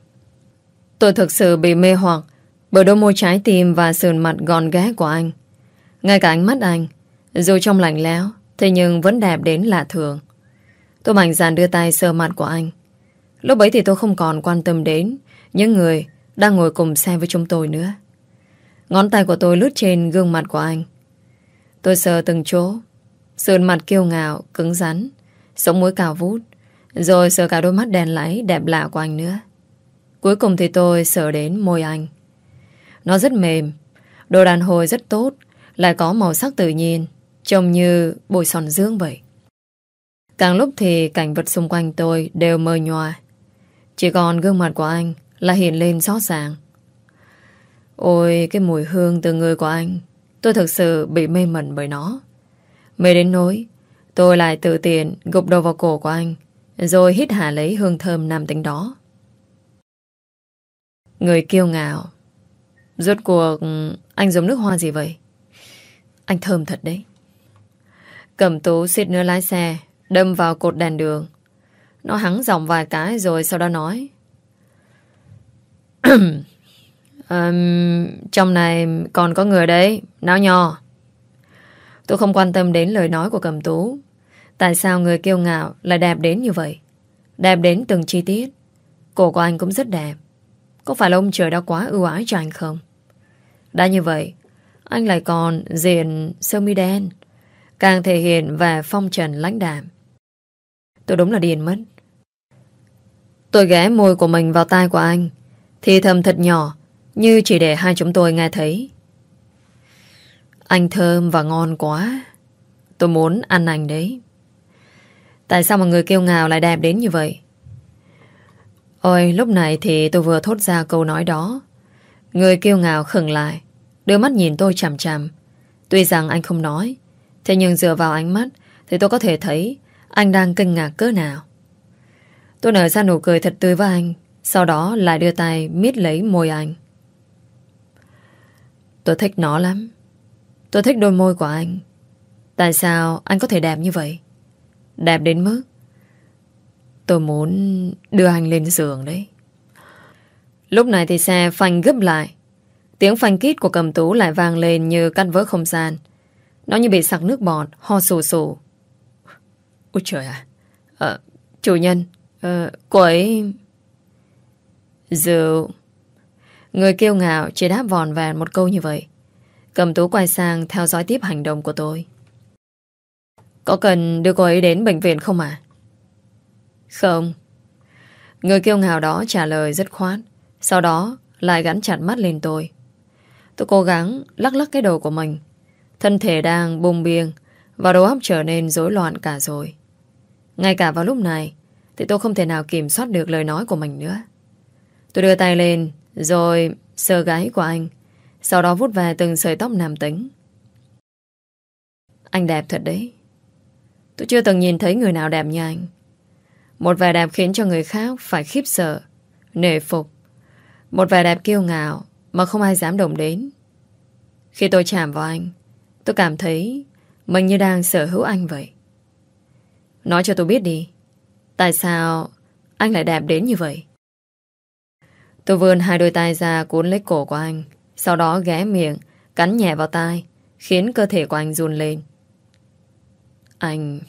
Tôi thực sự bị mê hoặc Bởi đôi môi trái tim và sườn mặt gòn ghé của anh. Ngay cả ánh mắt anh Dù trong lạnh lẽo Thế nhưng vẫn đẹp đến lạ thường. Tôi mạnh dạn đưa tay sờ mặt của anh. Lúc ấy thì tôi không còn quan tâm đến Những người đang ngồi cùng xe với chúng tôi nữa. Ngón tay của tôi lướt trên gương mặt của anh. Tôi sờ từng chỗ Sườn mặt kiêu ngạo, cứng rắn Sống mũi cào vút. Rồi sờ cả đôi mắt đèn láy đẹp lạ của anh nữa Cuối cùng thì tôi sờ đến môi anh Nó rất mềm Đồ đàn hồi rất tốt Lại có màu sắc tự nhiên Trông như bồi sòn dương vậy Càng lúc thì cảnh vật xung quanh tôi đều mờ nhòa. Chỉ còn gương mặt của anh là hiện lên rõ ràng. Ôi, cái mùi hương từ người của anh, tôi thực sự bị mê mẩn bởi nó. Mê đến nỗi, tôi lại tự tiện gục đầu vào cổ của anh, rồi hít hà lấy hương thơm nam tính đó. Người kiêu ngạo. Rốt cuộc anh dùng nước hoa gì vậy? Anh thơm thật đấy. Cầm tú xịt nữa lái xe Đâm vào cột đèn đường Nó hắng giọng vài cái rồi sau đó nói <clears throat> um, Trong này còn có người đấy náo nhò. Tôi không quan tâm đến lời nói của cầm tú Tại sao người kiêu ngạo lại đẹp đến như vậy? Đẹp đến từng chi tiết. Cổ của anh cũng rất đẹp. Có phải là ông trời đã quá ưu ái cho anh không? Đã như vậy, Anh lại còn diện sơ mi đen, Càng thể hiện vẻ phong trần lãnh đạm. Tôi đúng là điên mất. Tôi ghé môi của mình vào tai của anh, Thì thầm thật nhỏ, Như chỉ để hai chúng tôi nghe thấy. Anh thơm và ngon quá. Tôi muốn ăn anh đấy. Tại sao mà người kêu ngào lại đẹp đến như vậy Ôi, lúc này thì tôi vừa thốt ra câu nói đó Người kêu ngào khừng lại, Đưa mắt nhìn tôi chằm chằm Tuy rằng anh không nói, Thế nhưng dựa vào ánh mắt Thì tôi có thể thấy anh đang kinh ngạc cỡ nào Tôi nở ra nụ cười thật tươi với anh, Sau đó lại đưa tay miết lấy môi anh Tôi thích nó lắm. Tôi thích đôi môi của anh. Tại sao anh có thể đẹp như vậy? Đẹp đến mức Tôi muốn đưa anh lên giường đấy. Lúc này thì xe phanh gấp lại. Tiếng phanh kít của cầm tú lại vang lên như căn vỡ không gian. Nó như bị sặc nước bọt, ho sù sù. Ôi trời à! à chủ nhân, à, cô ấy... Rượu Người kêu ngạo chỉ đáp vòn vẹn một câu như vậy. Cầm tú quay sang theo dõi tiếp hành động của tôi. Có cần đưa cô ấy đến bệnh viện không à? Không. Người kêu ngào đó trả lời rất khoát. Sau đó lại gắn chặt mắt lên tôi. Tôi cố gắng lắc lắc cái đầu của mình. Thân thể đang bùng biêng và đầu óc trở nên rối loạn cả rồi. Ngay cả vào lúc này thì tôi không thể nào kiểm soát được lời nói của mình nữa. Tôi đưa tay lên rồi sờ gáy của anh, sau đó vút về từng sợi tóc nam tính. Anh đẹp thật đấy. Tôi chưa từng nhìn thấy người nào đẹp như anh. Một vẻ đẹp khiến cho người khác phải khiếp sợ, nể phục. Một vẻ đẹp kiêu ngạo mà không ai dám động đến. Khi tôi chạm vào anh, tôi cảm thấy mình như đang sở hữu anh vậy. Nói cho tôi biết đi, tại sao anh lại đẹp đến như vậy? Tôi vươn hai đôi tay ra cuốn lấy cổ của anh, sau đó ghé miệng, cắn nhẹ vào tai, khiến cơ thể của anh run lên. Anh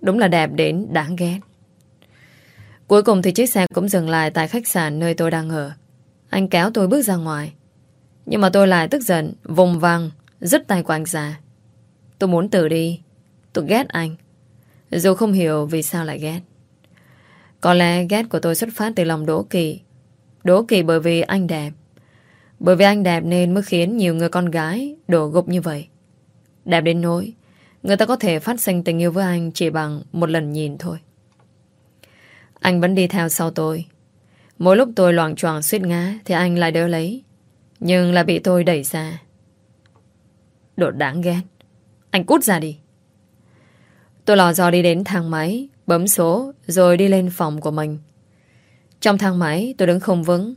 đúng là đẹp đến đáng ghét. Cuối cùng thì chiếc xe cũng dừng lại tại khách sạn nơi tôi đang ở. Anh kéo tôi bước ra ngoài. Nhưng mà tôi lại tức giận, vùng vằng dứt tay của anh ra. Tôi muốn tự đi. Tôi ghét anh. Dù không hiểu vì sao lại ghét. Có lẽ ghét của tôi xuất phát từ lòng đố kỳ. Đố kỳ bởi vì anh đẹp. Bởi vì anh đẹp nên mới khiến nhiều người con gái đổ gục như vậy. Đẹp đến nỗi, người ta có thể phát sinh tình yêu với anh chỉ bằng một lần nhìn thôi. Anh vẫn đi theo sau tôi. Mỗi lúc tôi loạn choạng suýt ngã thì anh lại đỡ lấy. Nhưng là bị tôi đẩy ra. Đồ đáng ghét. Anh cút ra đi. Tôi lò dò đi đến thang máy, bấm số, rồi đi lên phòng của mình. Trong thang máy, tôi đứng không vững.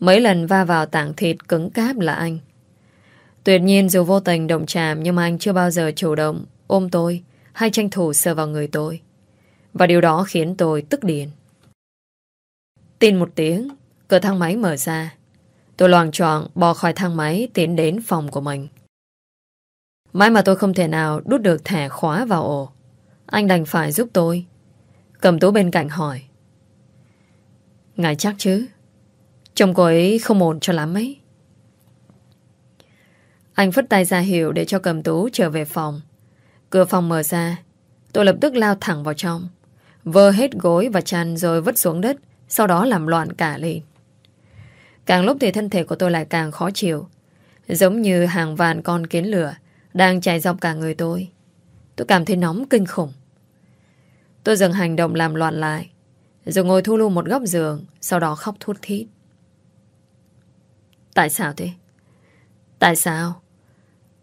Mấy lần va vào tảng thịt cứng cáp là anh. Tuyệt nhiên dù vô tình động chạm nhưng mà anh chưa bao giờ chủ động ôm tôi hay tranh thủ sờ vào người tôi. Và điều đó khiến tôi tức điên. Tin một tiếng, cửa thang máy mở ra. Tôi loàng choạng bò khỏi thang máy tiến đến phòng của mình. Mãi mà tôi không thể nào đút được thẻ khóa vào ổ. Anh đành phải giúp tôi. Cầm tú bên cạnh hỏi. Ngài chắc chứ? Chồng cô ấy không ổn cho lắm ấy. Anh phất tay ra hiệu để cho cầm tú trở về phòng. Cửa phòng mở ra. Tôi lập tức lao thẳng vào trong. Vơ hết gối và chăn rồi vứt xuống đất, sau đó làm loạn cả lên. Càng lúc thì thân thể của tôi lại càng khó chịu. Giống như hàng vạn con kiến lửa đang chạy dọc cả người tôi. Tôi cảm thấy nóng kinh khủng. Tôi dừng hành động làm loạn lại. Rồi ngồi thu lưu một góc giường, Sau đó khóc thút thít Tại sao thế? Tại sao?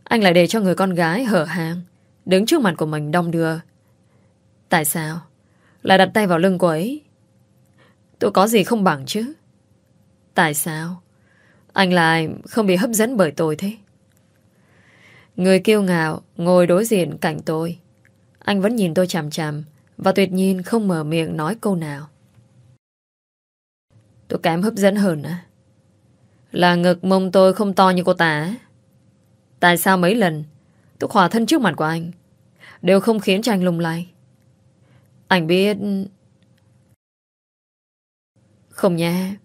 Anh lại để cho người con gái hở hàng Đứng trước mặt của mình đông đưa. Tại sao? Lại đặt tay vào lưng cô ấy. Tôi có gì không bằng chứ? Tại sao? Anh lại không bị hấp dẫn bởi tôi thế? Người kiêu ngạo Ngồi đối diện cạnh tôi. Anh vẫn nhìn tôi chằm chằm Và tuyệt nhiên không mở miệng nói câu nào. Tôi kém hấp dẫn hơn à Là ngực mông tôi không to như cô ta Tại sao mấy lần Tôi khỏa thân trước mặt của anh. Đều không khiến cho anh lung lay. Anh biết không nha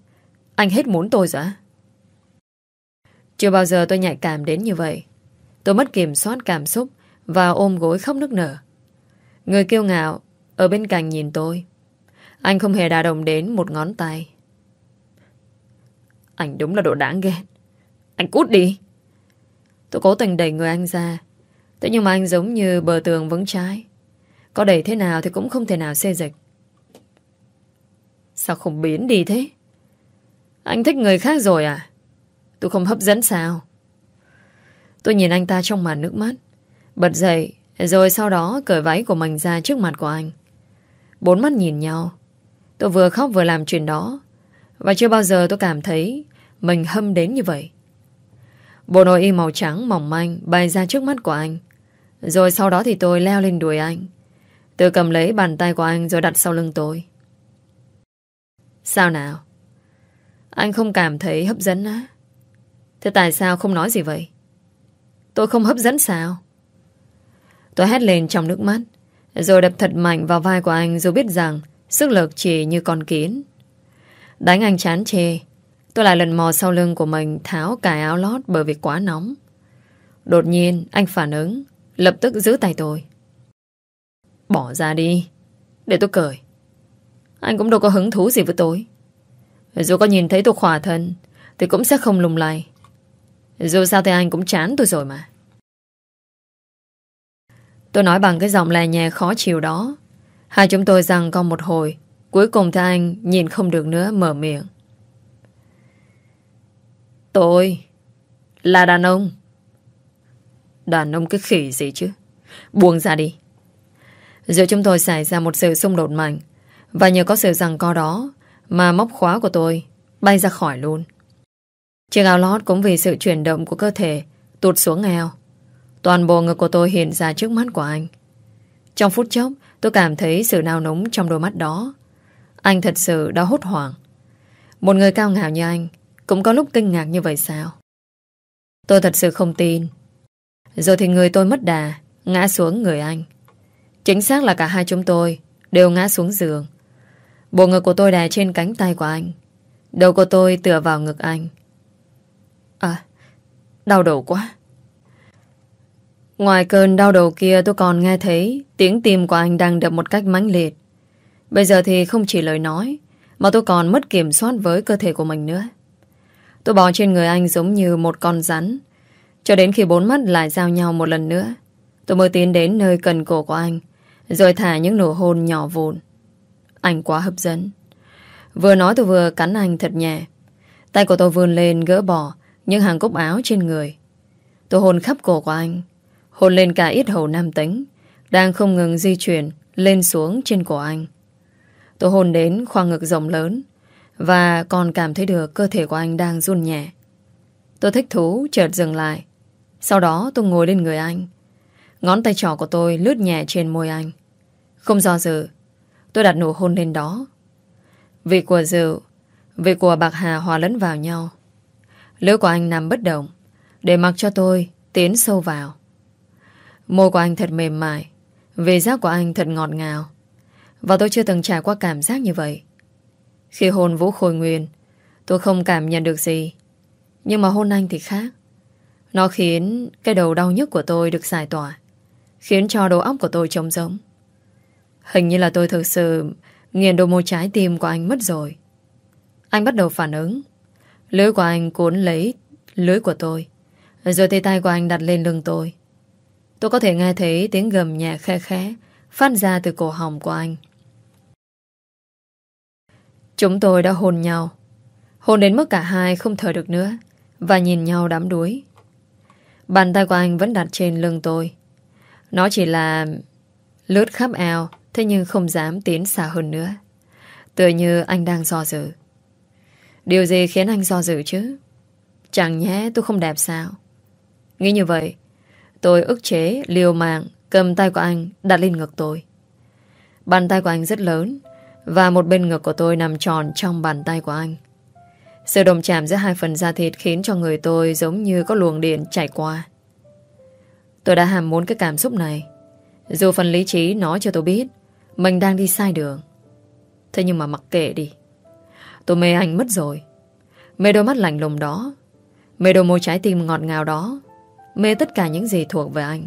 Anh hết muốn tôi rồi Chưa bao giờ tôi nhạy cảm đến như vậy. Tôi mất kiểm soát cảm xúc Và ôm gối khóc nức nở. Người kiêu ngạo Ở bên cạnh nhìn tôi. Anh không hề đà đồng đến một ngón tay. Anh đúng là đồ đáng ghét. Anh cút đi. Tôi cố tình đẩy người anh ra Thế nhưng mà anh giống như bờ tường vững trái Có đẩy thế nào thì cũng không thể nào xê dịch Sao không biến đi thế? Anh thích người khác rồi à? Tôi không hấp dẫn sao? Tôi nhìn anh ta trong màn nước mắt. Bật dậy, rồi sau đó cởi váy của mình ra trước mặt của anh. Bốn mắt nhìn nhau. Tôi vừa khóc vừa làm chuyện đó. Và chưa bao giờ tôi cảm thấy mình hâm đến như vậy. Bộ nội y màu trắng mỏng manh bay ra trước mắt của anh. Rồi sau đó thì tôi leo lên đuổi anh. Tôi cầm lấy bàn tay của anh rồi đặt sau lưng tôi. Sao nào? Anh không cảm thấy hấp dẫn á? Thế tại sao không nói gì vậy? Tôi không hấp dẫn sao? Tôi hét lên trong nước mắt, Rồi đập thật mạnh vào vai của anh Dù biết rằng sức lực chỉ như con kiến Đánh anh chán chê Tôi lại lần mò sau lưng của mình Tháo cài áo lót bởi vì quá nóng. Đột nhiên, anh phản ứng, Lập tức giữ tay tôi. Bỏ ra đi, Để tôi cười. Anh cũng đâu có hứng thú gì với tôi. Dù có nhìn thấy tôi khỏa thân, Thì cũng sẽ không lùng lay. Dù sao thì anh cũng chán tôi rồi mà. Tôi nói bằng cái giọng lè nhẹ khó chịu đó. Hai chúng tôi rằng còn một hồi, Cuối cùng thì anh nhìn không được nữa, mở miệng. Tôi Là đàn ông. Đàn ông cái khỉ gì chứ? Buông ra đi. Giữa chúng tôi xảy ra một sự xung đột mạnh, Và nhờ có sự rằng co đó Mà móc khóa của tôi Bay ra khỏi luôn. Chiếc áo lót cũng vì sự chuyển động của cơ thể Tụt xuống eo. Toàn bộ ngực của tôi hiện ra trước mắt của anh. Trong phút chốc, Tôi cảm thấy sự nao núng trong đôi mắt đó. Anh thật sự đã hốt hoảng. Một người cao ngạo như anh cũng có lúc kinh ngạc như vậy sao? Tôi thật sự không tin. Rồi thì người tôi mất đà Ngã xuống người anh. Chính xác là cả hai chúng tôi Đều ngã xuống giường. Bộ ngực của tôi đè trên cánh tay của anh. Đầu của tôi tựa vào ngực anh. À Đau đầu quá. Ngoài cơn đau đầu kia tôi còn nghe thấy tiếng tim của anh đang đập một cách mãnh liệt. Bây giờ thì không chỉ lời nói, mà tôi còn mất kiểm soát với cơ thể của mình nữa. Tôi bò trên người anh giống như một con rắn, cho đến khi bốn mắt lại giao nhau một lần nữa. Tôi mới tiến đến nơi cần cổ của anh, rồi thả những nụ hôn nhỏ vụn. Anh quá hấp dẫn. Vừa nói tôi vừa cắn anh thật nhẹ. Tay của tôi vươn lên gỡ bỏ những hàng cúc áo trên người. Tôi hôn khắp cổ của anh, Hôn lên cả ít hầu nam tính Đang không ngừng di chuyển Lên xuống trên cổ anh Tôi hôn đến khoang ngực rộng lớn và còn cảm thấy được cơ thể của anh đang run nhẹ. Tôi thích thú, chợt dừng lại. Sau đó tôi ngồi lên người anh. Ngón tay trỏ của tôi lướt nhẹ trên môi anh. Không do dự, Tôi đặt nụ hôn lên đó. Vị của rượu Vị của bạc hà hòa lẫn vào nhau. Lưỡi của anh nằm bất động, Để mặc cho tôi tiến sâu vào. Môi của anh thật mềm mại, Vị giác của anh thật ngọt ngào. Và tôi chưa từng trải qua cảm giác như vậy. Khi hôn Vũ Khôi Nguyên, Tôi không cảm nhận được gì. Nhưng mà hôn anh thì khác. Nó khiến cái đầu đau nhức của tôi được giải tỏa, Khiến cho đầu óc của tôi trống rỗng. Hình như là tôi thực sự Nghiền đồ một trái tim của anh mất rồi. Anh bắt đầu phản ứng. Lưới của anh cuốn lấy lưới của tôi, Rồi tay tay của anh đặt lên lưng tôi. Tôi có thể nghe thấy tiếng gầm nhẹ khe khẽ phát ra từ cổ họng của anh. Chúng tôi đã hôn nhau. Hôn đến mức cả hai không thở được nữa và nhìn nhau đắm đuối. Bàn tay của anh vẫn đặt trên lưng tôi. Nó chỉ là lướt khắp eo thế nhưng không dám tiến xa hơn nữa. Tựa như anh đang do dự. Điều gì khiến anh do dự chứ? Chẳng nhé tôi không đẹp sao? Nghĩ như vậy Tôi ức chế, liều mạng, cầm tay của anh đặt lên ngực tôi. Bàn tay của anh rất lớn và một bên ngực của tôi nằm tròn trong bàn tay của anh. Sự đồng chạm giữa hai phần da thịt khiến cho người tôi giống như có luồng điện chảy qua. Tôi đã hàm muốn cái cảm xúc này. Dù phần lý trí nói cho tôi biết, mình đang đi sai đường. Thế nhưng mà mặc kệ đi. Tôi mê anh mất rồi. Mê đôi mắt lạnh lùng đó. Mê đôi môi trái tim ngọt ngào đó. Mê tất cả những gì thuộc về anh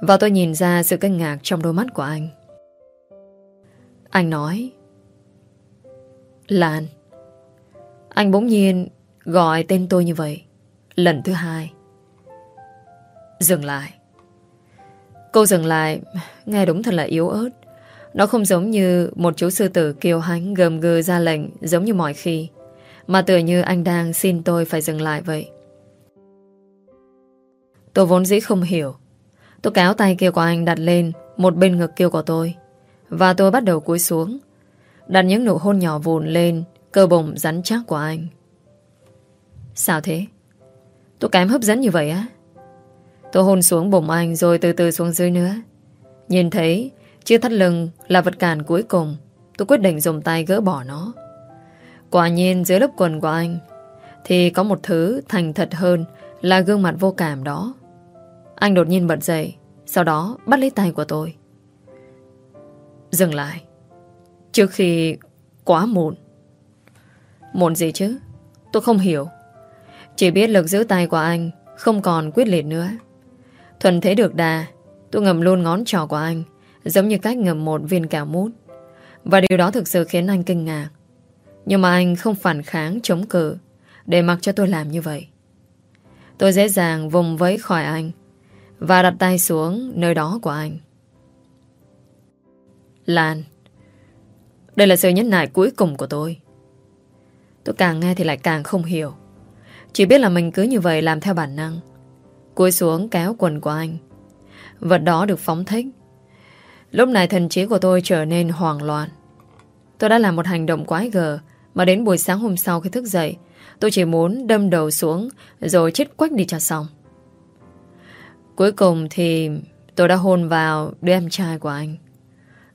Và tôi nhìn ra sự kinh ngạc trong đôi mắt của anh anh nói. Lan, Anh bỗng nhiên gọi tên tôi như vậy, Lần thứ hai. Dừng lại. Cô dừng lại, Nghe đúng thật là yếu ớt. Nó không giống như một chú sư tử kiêu hãnh gầm gừ ra lệnh giống như mọi khi, Mà tựa như anh đang xin tôi phải dừng lại vậy. Tôi vốn dĩ không hiểu. Tôi kéo tay kia của anh đặt lên Một bên ngực kia của tôi. Và tôi bắt đầu cúi xuống, Đặt những nụ hôn nhỏ vùn lên, Cơ bụng rắn chắc của anh. Sao thế? Tôi kém hấp dẫn như vậy á? Tôi hôn xuống bụng anh rồi từ từ xuống dưới nữa. Nhìn thấy Chiếc thắt lưng là vật cản cuối cùng, Tôi quyết định dùng tay gỡ bỏ nó. Quả nhiên dưới lớp quần của anh Thì có một thứ thành thật hơn Là gương mặt vô cảm đó. Anh đột nhiên bật dậy, Sau đó bắt lấy tay của tôi. Dừng lại. Trước khi quá muộn. Muộn gì chứ? Tôi không hiểu. Chỉ biết lực giữ tay của anh Không còn quyết liệt nữa. Thuần thế được đà, Tôi ngầm luôn ngón trỏ của anh, Giống như cách ngầm một viên kẹo mút. Và điều đó thực sự khiến anh kinh ngạc. Nhưng mà anh không phản kháng chống cự Để mặc cho tôi làm như vậy. Tôi dễ dàng vùng vẫy khỏi anh Và đặt tay xuống nơi đó của anh. Lan. Đây là sự nhẫn nại cuối cùng của tôi. Tôi càng nghe thì lại càng không hiểu. Chỉ biết là mình cứ như vậy làm theo bản năng, Cúi xuống kéo quần của anh. Vật đó được phóng thích. Lúc này thần trí của tôi trở nên hoảng loạn. Tôi đã làm một hành động quái gở, Mà đến buổi sáng hôm sau khi thức dậy, Tôi chỉ muốn đâm đầu xuống Rồi chết quách đi cho xong. Cuối cùng thì Tôi đã hôn vào đứa em trai của anh.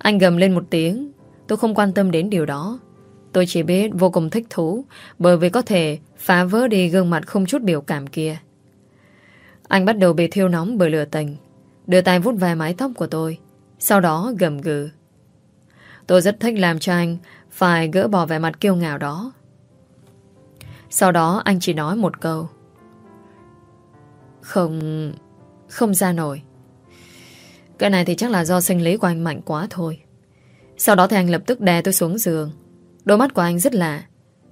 Anh gầm lên một tiếng. Tôi không quan tâm đến điều đó. Tôi chỉ biết vô cùng thích thú, Bởi vì có thể phá vỡ đi gương mặt không chút biểu cảm kia. Anh bắt đầu bị thiêu nóng bởi lửa tình, Đưa tay vút vài mái tóc của tôi, Sau đó gầm gừ. Tôi rất thích làm cho anh Phải gỡ bỏ vẻ mặt kiêu ngạo đó. Sau đó anh chỉ nói một câu. Không Không ra nổi. Cái này thì chắc là do sinh lý của anh mạnh quá thôi. Sau đó thì anh lập tức đè tôi xuống giường. Đôi mắt của anh rất lạ,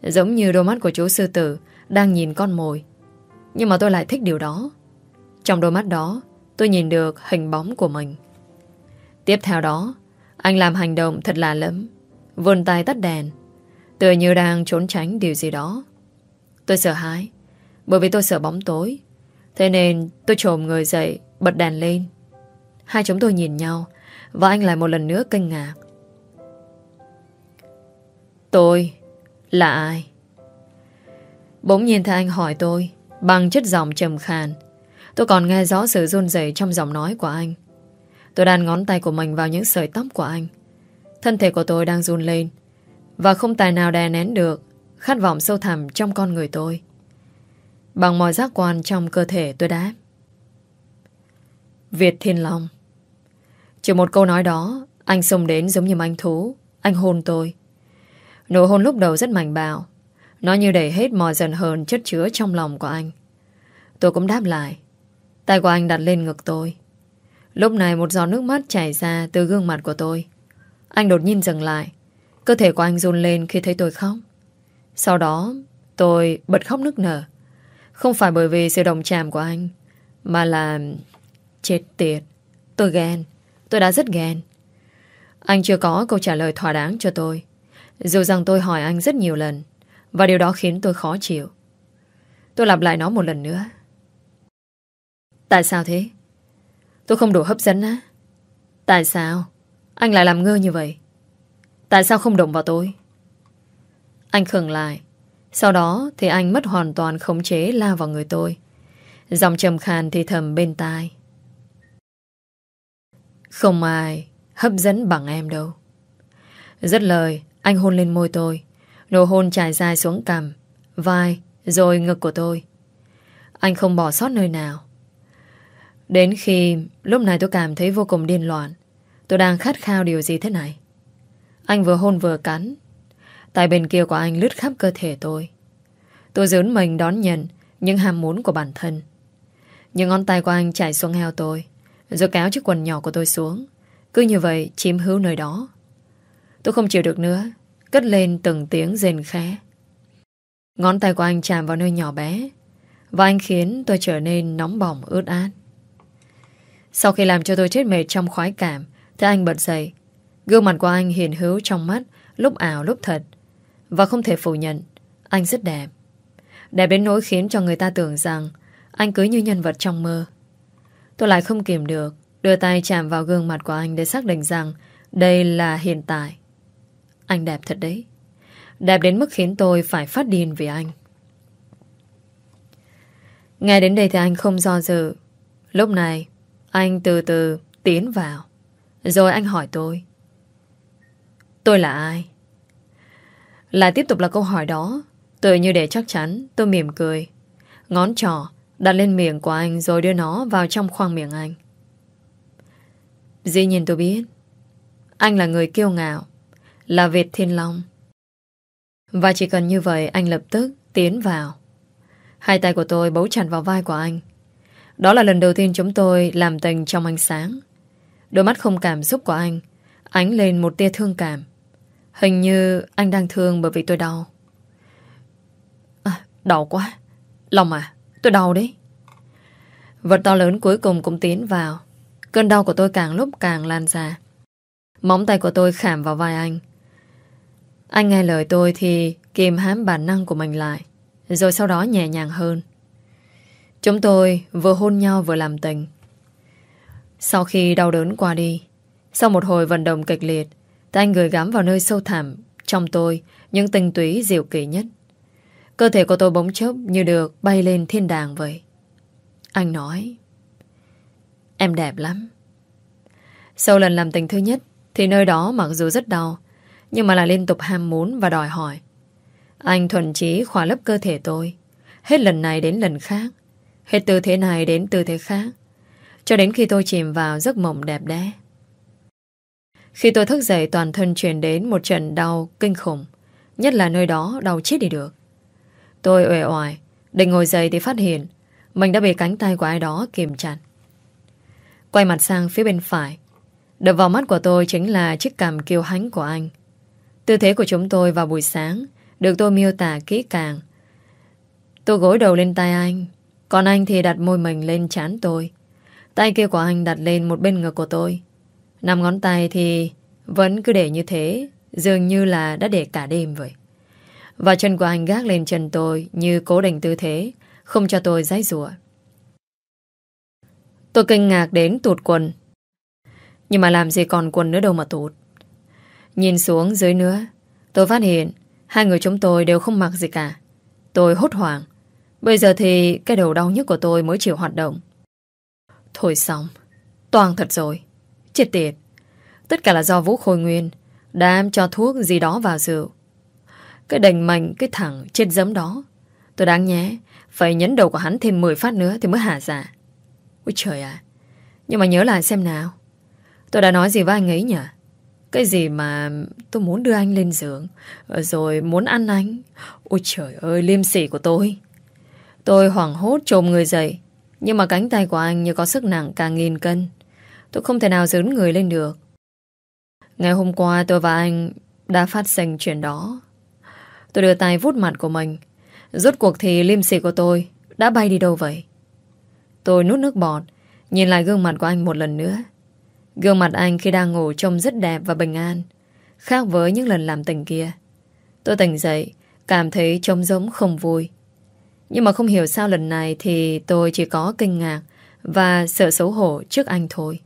Giống như đôi mắt của chú sư tử Đang nhìn con mồi. Nhưng mà tôi lại thích điều đó. Trong đôi mắt đó, Tôi nhìn được hình bóng của mình. Tiếp theo đó, Anh làm hành động thật lạ lắm Vươn tay tắt đèn, Tựa như đang trốn tránh điều gì đó. Tôi sợ hãi, Bởi vì tôi sợ bóng tối, Thế nên tôi trồm người dậy, Bật đèn lên. Hai chúng tôi nhìn nhau, Và anh lại một lần nữa kinh ngạc. Tôi là ai? Bỗng nhiên thấy anh hỏi tôi Bằng chất giọng trầm khàn. Tôi còn nghe rõ sự run rẩy trong giọng nói của anh. Tôi đan ngón tay của mình vào những sợi tóc của anh. Thân thể của tôi đang run lên, Và không tài nào đè nén được Khát vọng sâu thẳm trong con người tôi. Bằng mọi giác quan trong cơ thể tôi đáp Việt Thiên Long. Chỉ một câu nói đó, Anh xông đến giống như manh thú. Anh hôn tôi. Nụ hôn lúc đầu rất mạnh bạo. Nó như đẩy hết mọi giận hờn chất chứa trong lòng của anh. Tôi cũng đáp lại. Tay của anh đặt lên ngực tôi. Lúc này một giọt nước mắt chảy ra Từ gương mặt của tôi. Anh đột nhiên dừng lại. Cơ thể của anh run lên khi thấy tôi khóc. Sau đó, tôi bật khóc nức nở. Không phải bởi vì sự đồng chạm của anh, Mà là Chết tiệt. Tôi ghen. Tôi đã rất ghen Anh chưa có câu trả lời thỏa đáng cho tôi Dù rằng tôi hỏi anh rất nhiều lần, Và điều đó khiến tôi khó chịu Tôi lặp lại nó một lần nữa Tại sao thế? Tôi không đủ hấp dẫn á? Tại sao? Anh lại làm ngơ như vậy? Tại sao không động vào tôi? Anh khừng lại. Sau đó thì anh mất hoàn toàn khống chế lao vào người tôi. Dòng trầm khàn thì thầm bên tai. Không ai hấp dẫn bằng em đâu. Rất lời, anh hôn lên môi tôi. Nụ hôn trải dài xuống cằm, vai, rồi ngực của tôi. Anh không bỏ sót nơi nào. Đến khi lúc này tôi cảm thấy vô cùng điên loạn. Tôi đang khát khao điều gì thế này? Anh vừa hôn vừa cắn. Tay bên kia của anh lướt khắp cơ thể tôi. Tôi dướn mình đón nhận những ham muốn của bản thân. Những ngón tay của anh chạy xuống heo tôi, rồi kéo chiếc quần nhỏ của tôi xuống. Cứ như vậy chiếm hữu nơi đó. Tôi không chịu được nữa, cất lên từng tiếng rền khẽ. Ngón tay của anh chạm vào nơi nhỏ bé, và anh khiến tôi trở nên nóng bỏng ướt át. Sau khi làm cho tôi chết mệt trong khoái cảm Thì anh bật dậy Gương mặt của anh hiền hữu trong mắt Lúc ảo lúc thật Và không thể phủ nhận Anh rất đẹp Đẹp đến nỗi khiến cho người ta tưởng rằng Anh cứ như nhân vật trong mơ Tôi lại không kiểm được Đưa tay chạm vào gương mặt của anh Để xác định rằng đây là hiện tại Anh đẹp thật đấy Đẹp đến mức khiến tôi phải phát điên vì anh Nghe đến đây thì anh không do dự. Lúc này, anh từ từ tiến vào. Rồi anh hỏi tôi. Tôi là ai? Lại tiếp tục là câu hỏi đó. Tôi như để chắc chắn, tôi mỉm cười. Ngón trỏ đặt lên miệng của anh rồi đưa nó vào trong khoang miệng anh. Dĩ nhiên tôi biết. Anh là người kiêu ngạo, là Việt Thiên Long. Và chỉ cần như vậy anh lập tức tiến vào. Hai tay của tôi bấu chặt vào vai của anh. Đó là lần đầu tiên chúng tôi làm tình trong ánh sáng. Đôi mắt không cảm xúc của anh ánh lên một tia thương cảm. Hình như anh đang thương bởi vì tôi đau. À, đau quá. Lòng à, tôi đau đấy. Vật to lớn cuối cùng cũng tiến vào. Cơn đau của tôi càng lúc càng lan ra. Móng tay của tôi khảm vào vai anh. Anh nghe lời tôi thì kìm hám bản năng của mình lại. Rồi sau đó nhẹ nhàng hơn. Chúng tôi vừa hôn nhau vừa làm tình. Sau khi đau đớn qua đi, sau một hồi vận động kịch liệt, tay anh gửi gắm vào nơi sâu thẳm trong tôi những tình túy diệu kỳ nhất. Cơ thể của tôi bỗng chốc như được bay lên thiên đàng vậy. Anh nói, Em đẹp lắm. Sau lần làm tình thứ nhất, thì nơi đó mặc dù rất đau, nhưng mà là liên tục ham muốn và đòi hỏi. Anh thuần chí khỏa lấp cơ thể tôi, hết lần này đến lần khác, hết tư thế này đến tư thế khác, cho đến khi tôi chìm vào giấc mộng đẹp đẽ. Khi tôi thức dậy toàn thân truyền đến một trận đau kinh khủng, nhất là nơi đó đau chết đi được. Tôi uể oải định ngồi dậy thì phát hiện mình đã bị cánh tay của ai đó kìm chặt. Quay mặt sang phía bên phải Đập vào mắt của tôi chính là chiếc cằm kiêu hãnh của anh. Tư thế của chúng tôi vào buổi sáng được tôi miêu tả kỹ càng. Tôi gối đầu lên tay anh, còn anh thì đặt môi mình lên chán tôi. Tay kia của anh đặt lên một bên ngực của tôi. Năm ngón tay thì vẫn cứ để như thế, dường như là đã để cả đêm vậy. Và chân của anh gác lên chân tôi như cố định tư thế, không cho tôi giấy rùa. Tôi kinh ngạc đến tụt quần. Nhưng mà làm gì còn quần nữa đâu mà tụt. Nhìn xuống dưới nữa Tôi phát hiện Hai người chúng tôi đều không mặc gì cả. Tôi hốt hoảng. Bây giờ thì cái đầu đau nhất của tôi mới chịu hoạt động. Thôi xong Toàn thật rồi. Chết tiệt. Tất cả là do Vũ Khôi Nguyên Đã cho thuốc gì đó vào rượu. Cái đành mạnh cái thằng chết giấm đó. Tôi đáng nhé, Phải nhấn đầu của hắn thêm 10 phát nữa Thì mới hả giả. Ôi trời ạ. Nhưng mà nhớ lại xem nào. Tôi đã nói gì với anh ấy nhỉ? Cái gì mà tôi muốn đưa anh lên giường ờ, Rồi muốn ăn anh? Ôi trời ơi, liêm sỉ của tôi. Tôi hoảng hốt trồm người dậy, Nhưng mà cánh tay của anh như có sức nặng cả nghìn cân. Tôi không thể nào dướn người lên được. Ngày hôm qua tôi và anh Đã phát sinh chuyện đó. Tôi đưa tay vút mặt của mình. Rốt cuộc thì liêm sỉ của tôi Đã bay đi đâu vậy? Tôi nút nước bọt, Nhìn lại gương mặt của anh một lần nữa. Gương mặt anh khi đang ngủ trông rất đẹp và bình an, Khác với những lần làm tình kia. Tôi tỉnh dậy, Cảm thấy trông giống không vui. Nhưng mà không hiểu sao lần này Thì tôi chỉ có kinh ngạc Và sợ xấu hổ trước anh thôi.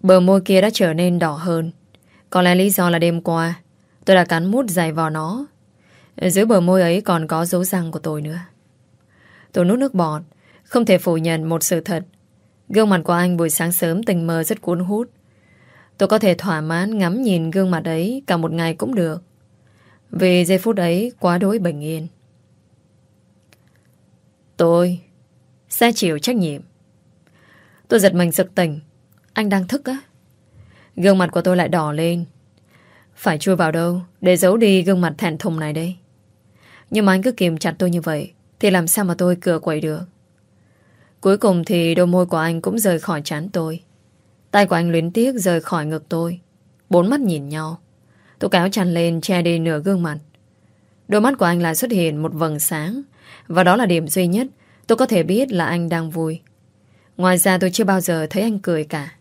Bờ môi kia đã trở nên đỏ hơn. Có lẽ lý do là đêm qua Tôi đã cắn mút dài vào nó Dưới bờ môi ấy còn có dấu răng của tôi nữa Tôi nuốt nước bọt, Không thể phủ nhận một sự thật Gương mặt của anh buổi sáng sớm tình mơ rất cuốn hút. Tôi có thể thỏa mãn ngắm nhìn gương mặt ấy cả một ngày cũng được. Vì giây phút ấy quá đối bình yên. Tôi, sẽ chịu trách nhiệm. Tôi giật mình sực tỉnh. Anh đang thức á? Gương mặt của tôi lại đỏ lên. Phải chui vào đâu để giấu đi gương mặt thẹn thùng này đây. Nhưng mà anh cứ kìm chặt tôi như vậy thì làm sao mà tôi cửa quậy được. Cuối cùng thì đôi môi của anh cũng rời khỏi chán tôi. Tay của anh luyến tiếc rời khỏi ngực tôi. Bốn mắt nhìn nhau. Tôi kéo chăn lên che đi nửa gương mặt. Đôi mắt của anh lại xuất hiện một vầng sáng. Và đó là điểm duy nhất tôi có thể biết là anh đang vui. Ngoài ra tôi chưa bao giờ thấy anh cười cả.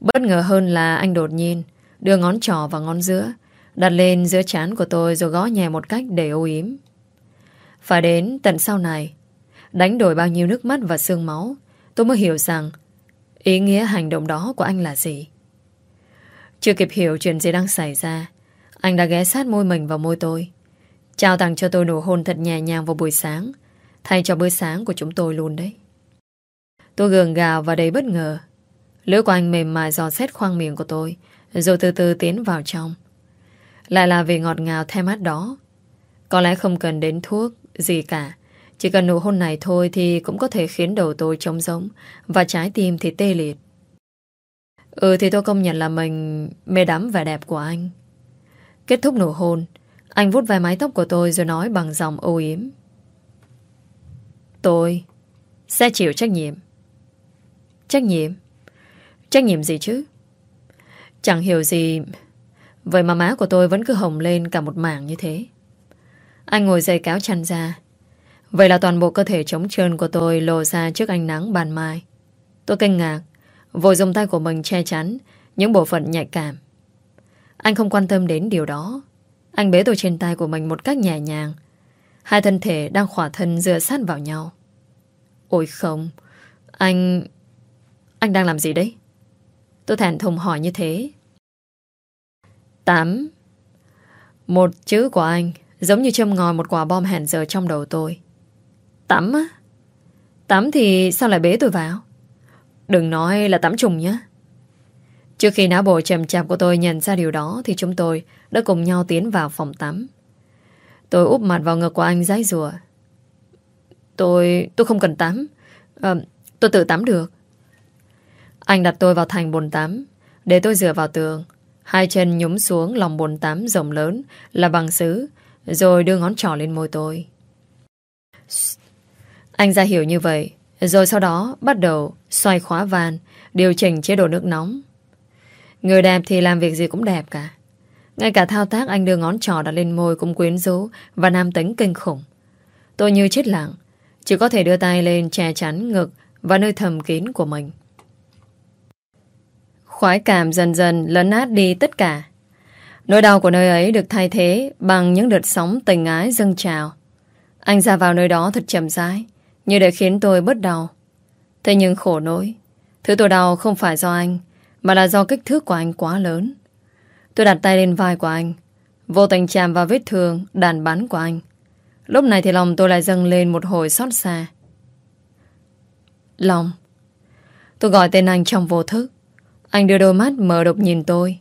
Bất ngờ hơn là anh đột nhiên đưa ngón trỏ và ngón giữa. Đặt lên giữa chán của tôi rồi gõ nhẹ một cách để ô yếm. Phải đến tận sau này. Đánh đổi bao nhiêu nước mắt và xương máu, Tôi mới hiểu rằng Ý nghĩa hành động đó của anh là gì. Chưa kịp hiểu chuyện gì đang xảy ra, Anh đã ghé sát môi mình vào môi tôi. Trao tặng cho tôi nụ hôn thật nhẹ nhàng vào buổi sáng, Thay cho bữa sáng của chúng tôi luôn đấy. Tôi gường gào và đầy bất ngờ. Lưỡi của anh mềm mại dò xét khoang miệng của tôi rồi từ từ tiến vào trong. Lại là vì ngọt ngào thay mát đó. Có lẽ không cần đến thuốc, Gì cả. Chỉ cần nụ hôn này thôi Thì cũng có thể khiến đầu tôi trống giống Và trái tim thì tê liệt. Ừ thì tôi công nhận là mình Mê đắm vẻ đẹp của anh. Kết thúc nụ hôn, Anh vút về mái tóc của tôi rồi nói bằng giọng ô yếm. Tôi Sẽ chịu trách nhiệm. Trách nhiệm? Trách nhiệm gì chứ? Chẳng hiểu gì. Vậy mà má của tôi vẫn cứ hồng lên cả một mảng như thế. Anh ngồi dậy cáo chăn ra. Vậy là toàn bộ cơ thể trống trơn của tôi lộ ra trước ánh nắng bàn mai. Tôi kinh ngạc. Vội dùng tay của mình che chắn Những bộ phận nhạy cảm. Anh không quan tâm đến điều đó. Anh bế tôi trên tay của mình một cách nhẹ nhàng. Hai thân thể đang khỏa thân dựa sát vào nhau. Ôi không. Anh Anh đang làm gì đấy? Tôi thản thùng hỏi như thế. Tám. Một chữ của anh Giống như châm ngòi một quả bom hẹn giờ trong đầu tôi. Tắm á? Tắm thì sao lại bế tôi vào? Đừng nói là tắm trùng nhé. Trước khi não bộ chậm chạp của tôi nhận ra điều đó Thì chúng tôi đã cùng nhau tiến vào phòng tắm. Tôi úp mặt vào ngực của anh giấy rùa Tôi... tôi không cần tắm. À, Tôi tự tắm được. Anh đặt tôi vào thành bồn tắm Để tôi dựa vào tường. Hai chân nhúng xuống lòng bồn tắm rộng lớn, Là bằng sứ, Rồi đưa ngón trỏ lên môi tôi. Anh ra hiểu như vậy, Rồi sau đó bắt đầu Xoay khóa van, Điều chỉnh chế độ nước nóng. Người đẹp thì làm việc gì cũng đẹp cả. Ngay cả thao tác anh đưa ngón trỏ đặt lên môi Cũng quyến rũ Và nam tính kinh khủng. Tôi như chết lặng, Chỉ có thể đưa tay lên che chắn ngực Và nơi thầm kín của mình. Khoái cảm dần dần lấn át đi tất cả. Nỗi đau của nơi ấy được thay thế bằng những đợt sóng tình ái dâng trào. Anh ra vào nơi đó thật chậm rãi, như để khiến tôi bớt đau. Thế nhưng khổ nỗi, thứ tôi đau không phải do anh, mà là do kích thước của anh quá lớn. Tôi đặt tay lên vai của anh, vô tình chạm vào vết thương đàn bắn của anh. Lúc này thì lòng tôi lại dâng lên một hồi xót xa. Lòng. Tôi gọi tên anh trong vô thức. Anh đưa đôi mắt mở độc nhìn tôi.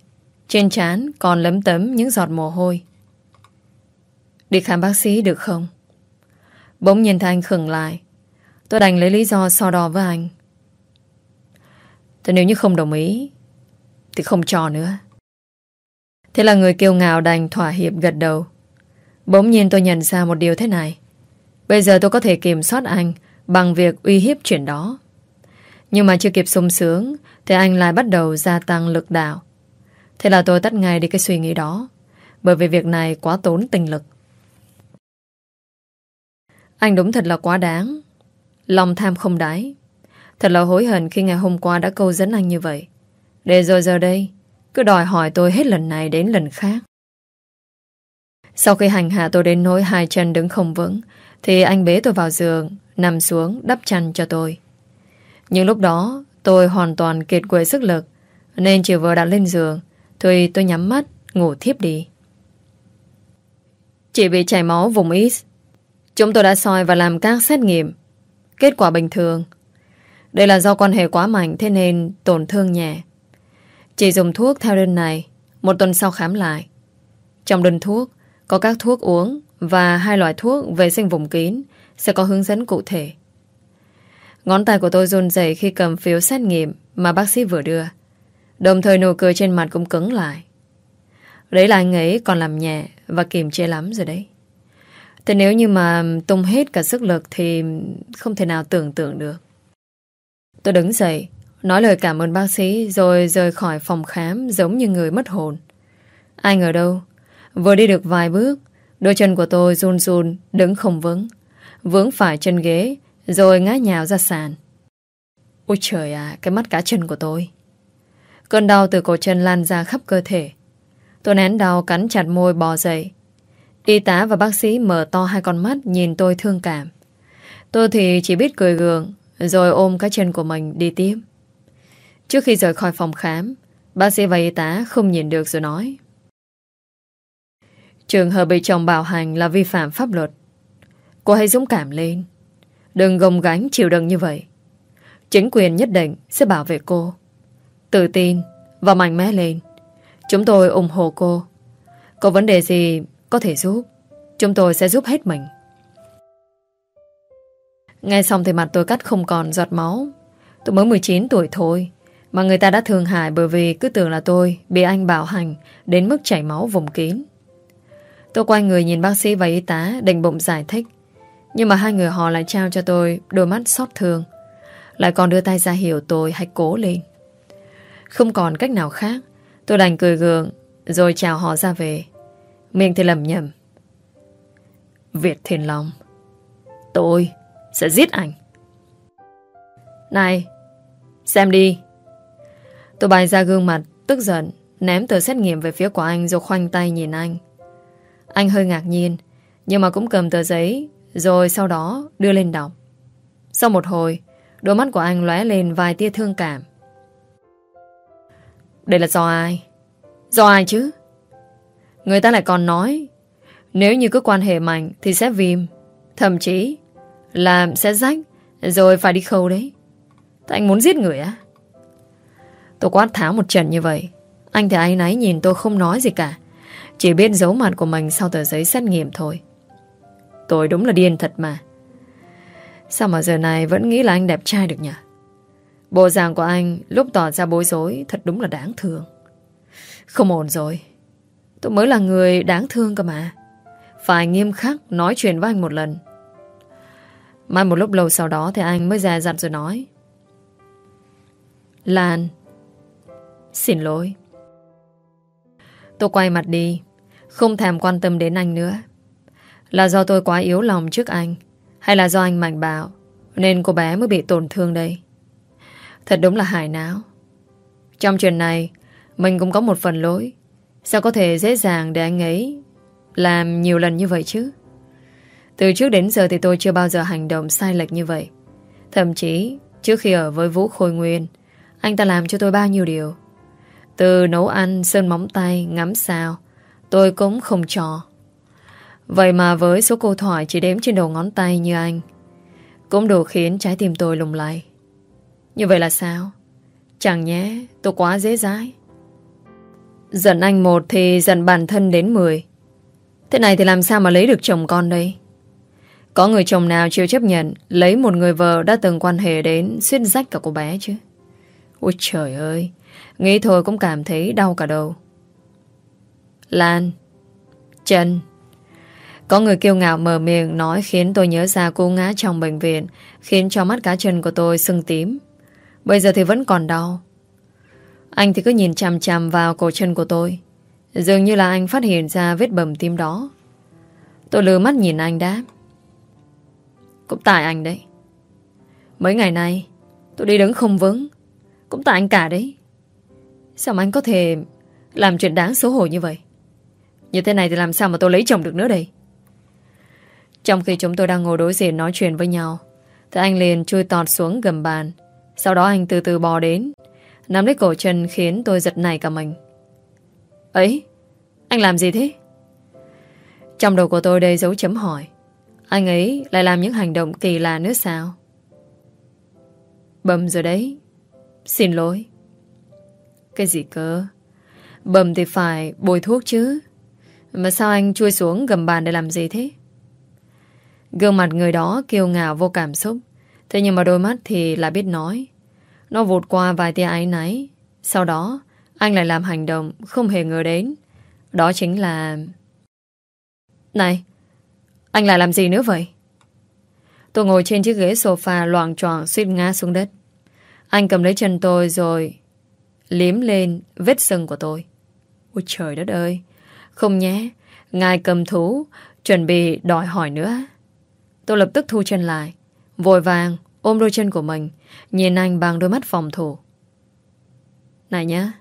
Trên trán còn lấm tấm những giọt mồ hôi. Đi khám bác sĩ được không? Bỗng nhìn thấy anh khừng lại. Tôi đành lấy lý do so đo với anh. Thế nếu như không đồng ý, Thì không cho nữa. Thế là người kiêu ngạo đành thỏa hiệp gật đầu. Bỗng nhiên tôi nhận ra một điều thế này. Bây giờ tôi có thể kiểm soát anh Bằng việc uy hiếp chuyện đó. Nhưng mà chưa kịp sung sướng thì anh lại bắt đầu gia tăng lực đạo. Thế là tôi tắt ngay đi cái suy nghĩ đó, Bởi vì việc này quá tốn tinh lực. Anh đúng thật là quá đáng. Lòng tham không đáy. Thật là hối hận khi ngày hôm qua đã câu dẫn anh như vậy. Để rồi giờ đây, Cứ đòi hỏi tôi hết lần này đến lần khác. Sau khi hành hạ tôi đến nỗi hai chân đứng không vững, Thì anh bế tôi vào giường, Nằm xuống, đắp chăn cho tôi. Nhưng lúc đó Tôi hoàn toàn kiệt quệ sức lực, Nên chỉ vừa đặt lên giường, Thì tôi nhắm mắt, ngủ thiếp đi. Chị bị chảy máu vùng ít Chúng tôi đã soi và làm các xét nghiệm. Kết quả bình thường. Đây là do quan hệ quá mạnh, Thế nên tổn thương nhẹ. Chị dùng thuốc theo đơn này, Một tuần sau khám lại. Trong đơn thuốc, có các thuốc uống Và hai loại thuốc vệ sinh vùng kín Sẽ có hướng dẫn cụ thể. Ngón tay của tôi run rẩy khi cầm phiếu xét nghiệm mà bác sĩ vừa đưa. Đồng thời nụ cười trên mặt cũng cứng lại. Đấy là anh ấy còn làm nhẹ và kiềm chế lắm rồi đấy. Thế nếu như mà tung hết cả sức lực thì không thể nào tưởng tượng được. Tôi đứng dậy, nói lời cảm ơn bác sĩ rồi rời khỏi phòng khám giống như người mất hồn. Ai ngờ đâu? Vừa đi được vài bước, đôi chân của tôi run run, đứng không vững. Vướng phải chân ghế, rồi ngã nhào ra sàn. Ôi trời à Cái mắt cá chân của tôi. Cơn đau từ cổ chân lan ra khắp cơ thể. Tôi nén đau cắn chặt môi bò dậy. Y tá và bác sĩ mở to hai con mắt Nhìn tôi thương cảm. Tôi thì chỉ biết cười gượng, Rồi ôm cái chân của mình đi tiếp. Trước khi rời khỏi phòng khám, Bác sĩ và y tá không nhìn được rồi nói. Trường hợp bị chồng bạo hành là vi phạm pháp luật. Cô hãy dũng cảm lên. Đừng gồng gánh chịu đựng như vậy. Chính quyền nhất định sẽ bảo vệ cô. Tự tin và mạnh mẽ lên. Chúng tôi ủng hộ cô. Có vấn đề gì có thể giúp, chúng tôi sẽ giúp hết mình. Nghe xong thì mặt tôi cắt không còn giọt máu. Tôi mới 19 tuổi thôi. Mà người ta đã thương hại bởi vì cứ tưởng là tôi bị anh bạo hành đến mức chảy máu vùng kín. Tôi quay người nhìn bác sĩ và y tá định bụng giải thích. Nhưng mà hai người họ lại trao cho tôi đôi mắt xót thương. Lại còn đưa tay ra hiểu tôi hãy cố lên. Không còn cách nào khác. Tôi đành cười gượng rồi chào họ ra về. Miệng thì lầm nhầm. Việt Thiên Long, tôi sẽ giết anh. Này, xem đi. Tôi bày ra gương mặt, tức giận, ném tờ xét nghiệm về phía của anh rồi khoanh tay nhìn anh. Anh hơi ngạc nhiên, nhưng mà cũng cầm tờ giấy, rồi sau đó đưa lên đọc. Sau một hồi, đôi mắt của anh lóe lên vài tia thương cảm. Đây là do ai? Do ai chứ? Người ta lại còn nói Nếu như cứ quan hệ mạnh Thì sẽ viêm Thậm chí là sẽ rách Rồi phải đi khâu đấy Tại anh muốn giết người á Tôi quát tháo một trận như vậy Anh thì anh ấy nhìn tôi không nói gì cả Chỉ biết giấu mặt của mình Sau tờ giấy xét nghiệm thôi Tôi đúng là điên thật mà. Sao mà giờ này vẫn nghĩ là anh đẹp trai được nhỉ? Bộ dạng của anh Lúc tỏ ra bối rối Thật đúng là đáng thương. Không ổn rồi. Tôi mới là người đáng thương cơ mà. Phải nghiêm khắc nói chuyện với anh một lần. Mai một lúc lâu sau đó Thì anh mới ra dặn rồi nói. Lan, Xin lỗi. Tôi quay mặt đi, Không thèm quan tâm đến anh nữa. Là do tôi quá yếu lòng trước anh Hay là do anh mạnh bạo Nên cô bé mới bị tổn thương đây Thật đúng là hài não Trong chuyện này Mình cũng có một phần lỗi Sao có thể dễ dàng để anh ấy làm nhiều lần như vậy chứ? Từ trước đến giờ thì tôi chưa bao giờ hành động sai lệch như vậy. Thậm chí, trước khi ở với Vũ Khôi Nguyên, anh ta làm cho tôi bao nhiêu điều. Từ nấu ăn, sơn móng tay, ngắm sao, tôi cũng không cho. Vậy mà với số cô thoại chỉ đếm trên đầu ngón tay như anh, cũng đủ khiến trái tim tôi lùng lay. Như vậy là sao? Chẳng nhé, tôi quá dễ dãi. Giận anh một thì giận bản thân đến mười Thế này thì làm sao mà lấy được chồng con đây Có người chồng nào chịu chấp nhận Lấy một người vợ đã từng quan hệ đến Xuyên rách cả cô bé chứ Ôi trời ơi Nghĩ thôi cũng cảm thấy đau cả đầu Lan Trần có người kiêu ngạo mở miệng Nói khiến tôi nhớ ra cô ngã trong bệnh viện, Khiến cho mắt cá chân của tôi sưng tím. Bây giờ thì vẫn còn đau. Anh thì cứ nhìn chằm chằm vào cổ chân của tôi. Dường như là anh phát hiện ra vết bầm tim đó. Tôi lừa mắt nhìn anh đáp. Cũng tại anh đấy. Mấy ngày nay, Tôi đi đứng không vững. Cũng tại anh cả đấy. Sao mà anh có thể Làm chuyện đáng xấu hổ như vậy? Như thế này thì làm sao mà tôi lấy chồng được nữa đây? Trong khi chúng tôi đang ngồi đối diện nói chuyện với nhau, Thì anh liền chui tọt xuống gầm bàn. Sau đó anh từ từ bò đến. Nắm lấy cổ chân khiến tôi giật nảy cả mình. Ấy, Anh làm gì thế? Trong đầu của tôi đầy dấu chấm hỏi. Anh ấy lại làm những hành động kỳ lạ nữa sao? Bầm rồi đấy. Xin lỗi. Cái gì cơ? Bầm thì phải bồi thuốc chứ. Mà sao anh chui xuống gầm bàn để làm gì thế? Gương mặt người đó kiêu ngạo vô cảm xúc. Thế nhưng mà đôi mắt thì lại biết nói. Nó vụt qua vài tia ái náy. Sau đó, Anh lại làm hành động không hề ngờ đến. Đó chính là Này, Anh lại làm gì nữa vậy? Tôi ngồi trên chiếc ghế sofa loạn tròn suýt ngã xuống đất. Anh cầm lấy chân tôi rồi Liếm lên vết sưng của tôi. Ôi trời đất ơi, Không nhé, Ngài cầm thú, Chuẩn bị đòi hỏi nữa. Tôi lập tức thu chân lại, Vội vàng ôm đôi chân của mình, Nhìn anh bằng đôi mắt phòng thủ. Này nhá,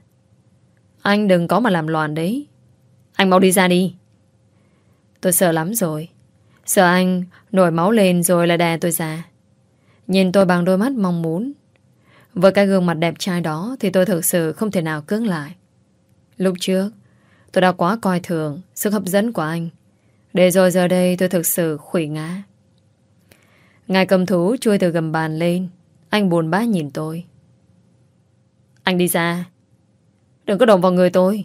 Anh đừng có mà làm loạn đấy. Anh mau đi ra đi. Tôi sợ lắm rồi. Sợ anh nổi máu lên rồi là đè tôi ra. Nhìn tôi bằng đôi mắt mong muốn. Với cái gương mặt đẹp trai đó Thì tôi thực sự không thể nào cưỡng lại. Lúc trước, Tôi đã quá coi thường Sức hấp dẫn của anh. Để rồi giờ đây tôi thực sự khủy ngã. Ngài cầm thú chui từ gầm bàn lên. Anh buồn bã nhìn tôi. Anh đi ra. Đừng có động vào người tôi.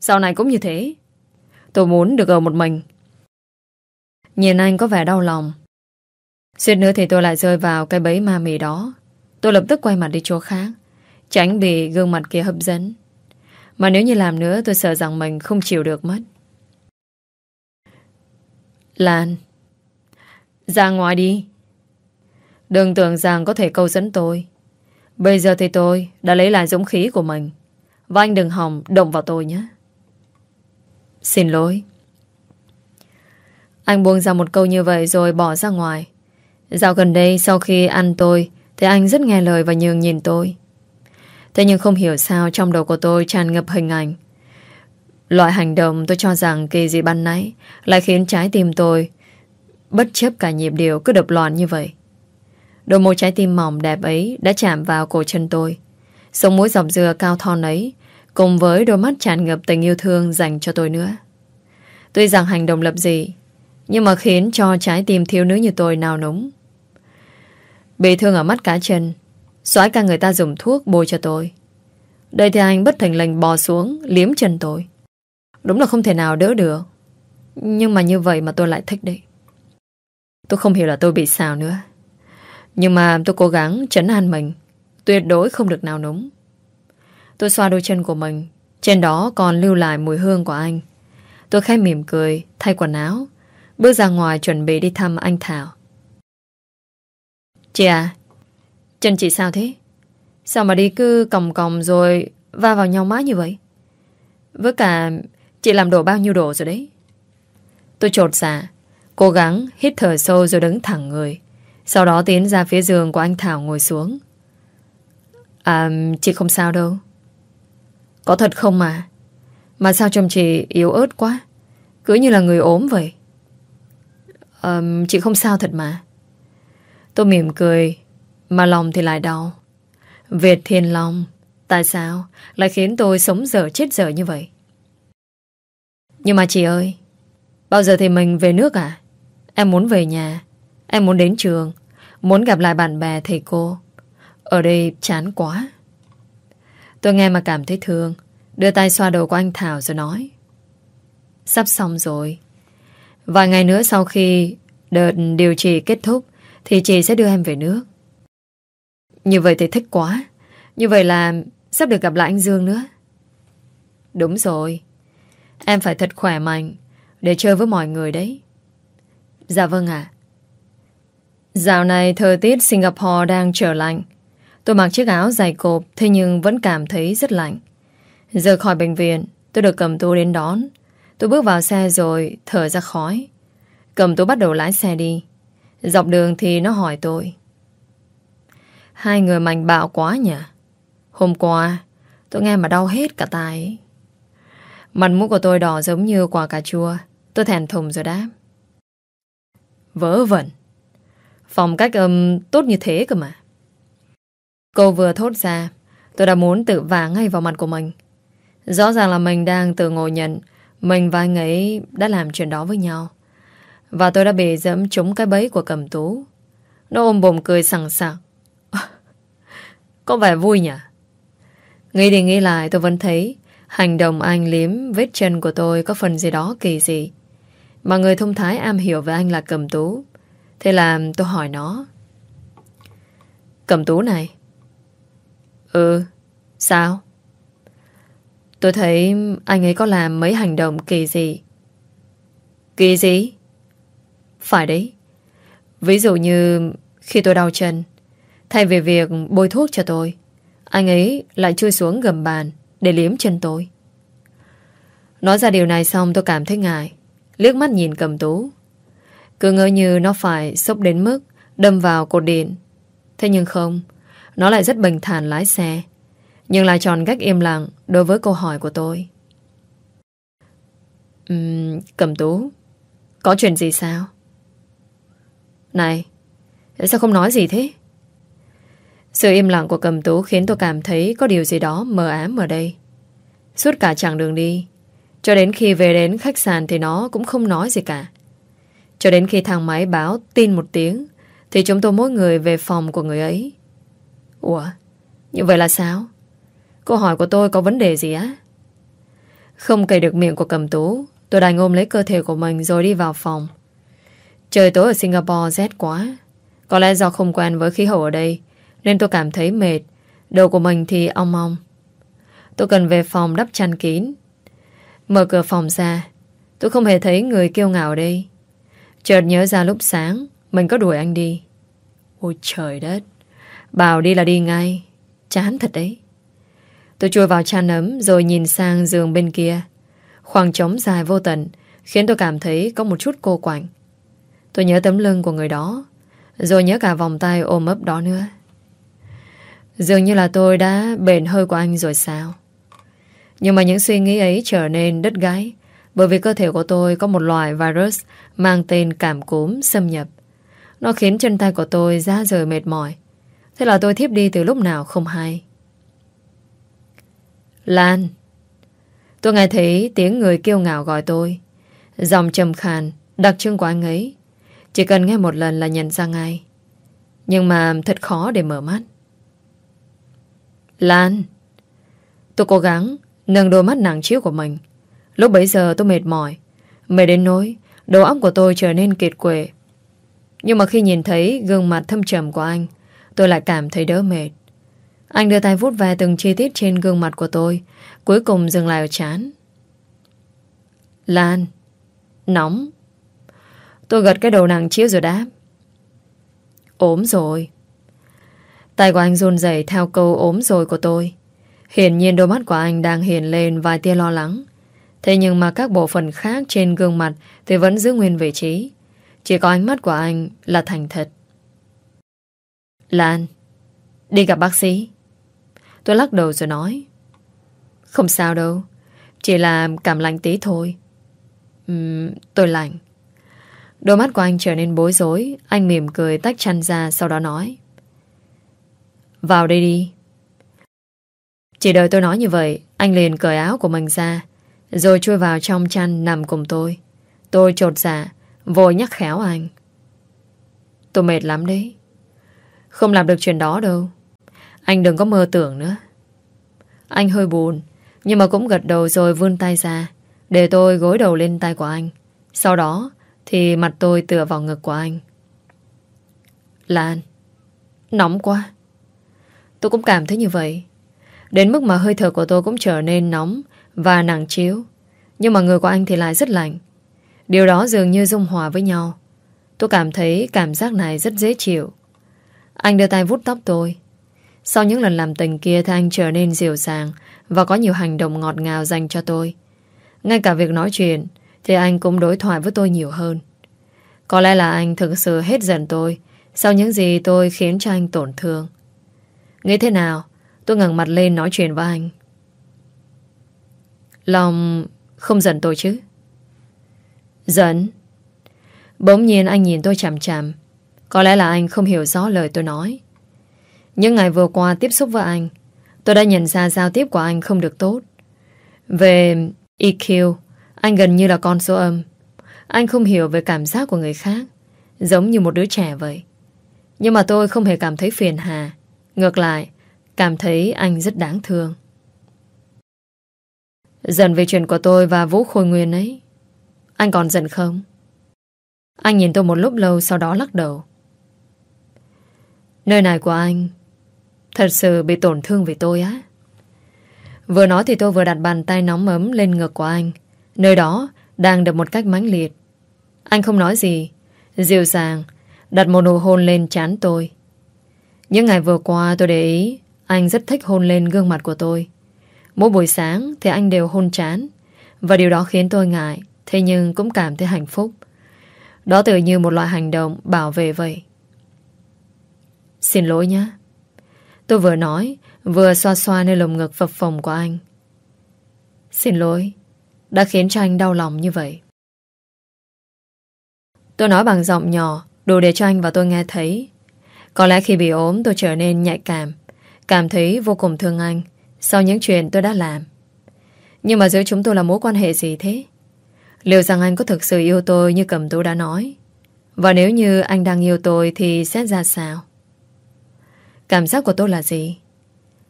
Sau này cũng như thế. Tôi muốn được ở một mình. Nhìn anh có vẻ đau lòng. Xuyên nữa thì tôi lại rơi vào cái bẫy ma mì đó. Tôi lập tức quay mặt đi chỗ khác, Tránh bị gương mặt kia hấp dẫn. Mà nếu như làm nữa, tôi sợ rằng mình không chịu được mất. Lan, Ra ngoài đi. Đừng tưởng rằng có thể câu dẫn tôi. Bây giờ thì tôi đã lấy lại dũng khí của mình. Và anh đừng hòng động vào tôi nhé. Xin lỗi. Anh buông ra một câu như vậy rồi bỏ ra ngoài. Dạo gần đây sau khi ăn tôi, Thì anh rất nghe lời và nhường nhìn tôi. Thế nhưng không hiểu sao Trong đầu của tôi tràn ngập hình ảnh. Loại hành động tôi cho rằng Kỳ dị ban nãy Lại khiến trái tim tôi Bất chấp cả nhịp điệu cứ đập loạn như vậy. Đôi môi trái tim mỏng đẹp ấy Đã chạm vào cổ chân tôi. Sống mũi dọc dừa cao thon ấy, Cùng với đôi mắt tràn ngập tình yêu thương Dành cho tôi nữa. Tuy rằng hành động lập dị, Nhưng mà khiến cho trái tim thiếu nữ như tôi nào núng. Bị thương ở mắt cá chân Xoái ca người ta dùng thuốc bôi cho tôi. Đây thì anh bất thành lệnh bò xuống, Liếm chân tôi. Đúng là không thể nào đỡ được. Nhưng mà như vậy mà tôi lại thích đấy. Tôi không hiểu là tôi bị sao nữa. Nhưng mà tôi cố gắng chấn an mình. Tuyệt đối không được nào núng. Tôi xoa đôi chân của mình. Trên đó còn lưu lại mùi hương của anh. Tôi khẽ mỉm cười, Thay quần áo. Bước ra ngoài chuẩn bị đi thăm anh Thảo. Chị à Chân chị sao thế? Sao mà đi cứ còng còng rồi Va vào nhau mãi như vậy? Với cả chị làm đổ bao nhiêu đồ rồi đấy? Tôi trột dạ Cố gắng hít thở sâu rồi đứng thẳng người. Sau đó tiến ra phía giường của anh Thảo ngồi xuống. À chị không sao đâu. Có thật không mà? Mà sao chồng chị yếu ớt quá? Cứ như là người ốm vậy. À, Chị không sao thật mà. Tôi mỉm cười Mà lòng thì lại đau. Việt Thiên lòng, Tại sao lại khiến tôi sống dở chết dở như vậy? Nhưng mà chị ơi Bao giờ thì mình về nước à? Em muốn về nhà Em muốn đến trường Muốn gặp lại bạn bè thầy cô. Ở đây chán quá. Tôi nghe mà cảm thấy thương. Đưa tay xoa đầu của anh Thảo rồi nói. Sắp xong rồi. Vài ngày nữa sau khi Đợt điều trị kết thúc, Thì chị sẽ đưa em về nước. Như vậy thì thích quá. Như vậy là sắp được gặp lại anh Dương nữa. Đúng rồi. Em phải thật khỏe mạnh Để chơi với mọi người đấy. Dạ vâng ạ. Dạo này thời tiết Singapore đang trở lạnh. Tôi mặc chiếc áo dày cộp, Thế nhưng vẫn cảm thấy rất lạnh. Rời khỏi bệnh viện, Tôi được cầm tú đến đón. Tôi bước vào xe rồi thở ra khói. Cầm tú bắt đầu lái xe đi. Dọc đường thì nó hỏi tôi. Hai người mạnh bạo quá nhỉ? Hôm qua, Tôi nghe mà đau hết cả tai. Mặt mũi của tôi đỏ giống như quả cà chua. Tôi thèn thùng rồi đáp. Vớ vẩn. Phòng cách âm tốt như thế cơ mà. Cô vừa thốt ra, Tôi đã muốn tự vả ngay vào mặt của mình. Rõ ràng là mình đang tự ngồi nhận, Mình và anh ấy đã làm chuyện đó với nhau. Và tôi đã bị dẫm trúng cái bẫy của cầm tú. Nó ôm bồm cười sẵn sạc <laughs> Có vẻ vui nhỉ? Nghĩ đi nghĩ lại, tôi vẫn thấy Hành động anh liếm vết chân của tôi Có phần gì đó kỳ dị. Mà người thông thái am hiểu về anh là cầm tú. Thế là tôi hỏi nó. Cầm tú này. Ừ Sao? Tôi thấy anh ấy có làm mấy hành động kỳ gì Kỳ gì? Phải đấy. Ví dụ như khi tôi đau chân, Thay vì việc bôi thuốc cho tôi, Anh ấy lại chui xuống gầm bàn Để liếm chân tôi. Nói ra điều này xong tôi cảm thấy ngại, Liếc mắt nhìn cầm tú. Cứ ngỡ như nó phải sốc đến mức Đâm vào cột điện. Thế nhưng không Nó lại rất bình thản lái xe Nhưng lại tròn cách im lặng Đối với câu hỏi của tôi. Uhm, Cầm tú Có chuyện gì sao? Này Sao không nói gì thế? Sự im lặng của cầm tú Khiến tôi cảm thấy có điều gì đó mờ ám ở đây. Suốt cả chặng đường đi Cho đến khi về đến khách sạn thì nó cũng không nói gì cả. Cho đến khi thằng máy báo tin một tiếng, thì chúng tôi mỗi người về phòng của người ấy. Ủa? Như vậy là sao? Câu hỏi của tôi có vấn đề gì á? Không cày được miệng của cầm tú, Tôi đành ôm lấy cơ thể của mình rồi đi vào phòng Trời tối ở Singapore rét quá Có lẽ do không quen với khí hậu ở đây, Nên tôi cảm thấy mệt Đầu của mình thì ong ong Tôi cần về phòng đắp chăn kín Mở cửa phòng ra, Tôi không hề thấy người kêu ngạo ở đây Chợt nhớ ra lúc sáng, Mình có đuổi anh đi Ôi trời đất, Bảo đi là đi ngay Chán thật đấy Tôi chui vào chăn ấm rồi nhìn sang giường bên kia. Khoảng trống dài vô tận, khiến tôi cảm thấy có một chút cô quạnh. Tôi nhớ tấm lưng của người đó, rồi nhớ cả vòng tay ôm ấp đó nữa. Dường như là tôi đã bền hơi của anh rồi sao? Nhưng mà những suy nghĩ ấy trở nên đứt gáy bởi vì cơ thể của tôi có một loại virus mang tên cảm cúm xâm nhập. Nó khiến chân tay của tôi ra rời mệt mỏi. Thế là tôi thiếp đi từ lúc nào không hay. Lan. Tôi nghe thấy tiếng người kêu ngạo gọi tôi. Dòng trầm khàn, Đặc trưng của anh ấy. Chỉ cần nghe một lần là nhận ra ngay. Nhưng mà thật khó để mở mắt. Lan. Tôi cố gắng Nâng đôi mắt nặng chiếu của mình. Lúc bấy giờ tôi mệt mỏi. Mệt đến nỗi Đầu óc của tôi trở nên kiệt quệ. Nhưng mà khi nhìn thấy gương mặt thâm trầm của anh, Tôi lại cảm thấy đỡ mệt. Anh đưa tay vuốt về từng chi tiết trên gương mặt của tôi, Cuối cùng dừng lại ở chán. Lan, Nóng. Tôi gật cái đầu nặng chiếu rồi đáp. Ốm rồi. Tay của anh run rẩy theo câu ốm rồi của tôi. Hiển nhiên đôi mắt của anh đang hiện lên vài tia lo lắng. Thế nhưng mà các bộ phận khác trên gương mặt Thì vẫn giữ nguyên vị trí. Chỉ có ánh mắt của anh là thành thật. Lan Đi gặp bác sĩ. Tôi lắc đầu rồi nói Không sao đâu Chỉ là cảm lạnh tí thôi. Uhm, Tôi lạnh. Đôi mắt của anh trở nên bối rối Anh mỉm cười tách chăn ra Sau đó nói Vào đây đi. Chỉ đợi tôi nói như vậy Anh liền cởi áo của mình ra rồi chui vào trong chăn nằm cùng tôi. Tôi trột dạ Vội nhắc khéo anh. Tôi mệt lắm đấy. Không làm được chuyện đó đâu. Anh đừng có mơ tưởng nữa. Anh hơi buồn, Nhưng mà cũng gật đầu rồi vươn tay ra, Để tôi gối đầu lên tay của anh. Sau đó thì mặt tôi tựa vào ngực của anh. Lan, Nóng quá. Tôi cũng cảm thấy như vậy. Đến mức mà hơi thở của tôi cũng trở nên nóng và nặng chiếu Nhưng mà người của anh thì lại rất lạnh Điều đó dường như dung hòa với nhau Tôi cảm thấy cảm giác này rất dễ chịu Anh đưa tay vút tóc tôi sau những lần làm tình kia thì anh trở nên dịu dàng và có nhiều hành động ngọt ngào dành cho tôi. Ngay cả việc nói chuyện thì anh cũng đối thoại với tôi nhiều hơn. Có lẽ là anh thực sự hết giận tôi sau những gì tôi khiến cho anh tổn thương. Nghĩ thế nào? Tôi ngẩng mặt lên nói chuyện với anh. Lòng không giận tôi chứ? Giận? Bỗng nhiên anh nhìn tôi chằm chằm. Có lẽ là anh không hiểu rõ lời tôi nói. Những ngày vừa qua tiếp xúc với anh, Tôi đã nhận ra giao tiếp của anh không được tốt Về EQ Anh gần như là con số âm Anh không hiểu về cảm giác của người khác, Giống như một đứa trẻ vậy Nhưng mà tôi không hề cảm thấy phiền hà Ngược lại, Cảm thấy anh rất đáng thương Giận về chuyện của tôi và Vũ Khôi Nguyên ấy. Anh còn giận không? Anh nhìn tôi một lúc lâu Sau đó lắc đầu. Nơi này của anh Thật sự bị tổn thương vì tôi á. Vừa nói thì tôi vừa đặt bàn tay nóng ấm lên ngực của anh. Nơi đó đang được một cách mãnh liệt. Anh không nói gì, Dịu dàng, Đặt một nụ hôn lên chán tôi. Những ngày vừa qua tôi để ý Anh rất thích hôn lên gương mặt của tôi. Mỗi buổi sáng thì anh đều hôn chán Và điều đó khiến tôi ngại, Thế nhưng cũng cảm thấy hạnh phúc. Đó tự như một loại hành động bảo vệ vậy. Xin lỗi nhé. Tôi vừa nói, Vừa xoa xoa nơi lồng ngực phập phồng của anh. Xin lỗi, Đã khiến cho anh đau lòng như vậy. Tôi nói bằng giọng nhỏ, Đủ để cho anh và tôi nghe thấy. Có lẽ khi bị ốm, tôi trở nên nhạy cảm. Cảm thấy vô cùng thương anh. Sau những chuyện tôi đã làm Nhưng mà giữa chúng tôi là mối quan hệ gì thế? Liệu rằng anh có thực sự yêu tôi như cầm Tú đã nói? Và nếu như anh đang yêu tôi thì sẽ ra sao? Cảm giác của tôi là gì?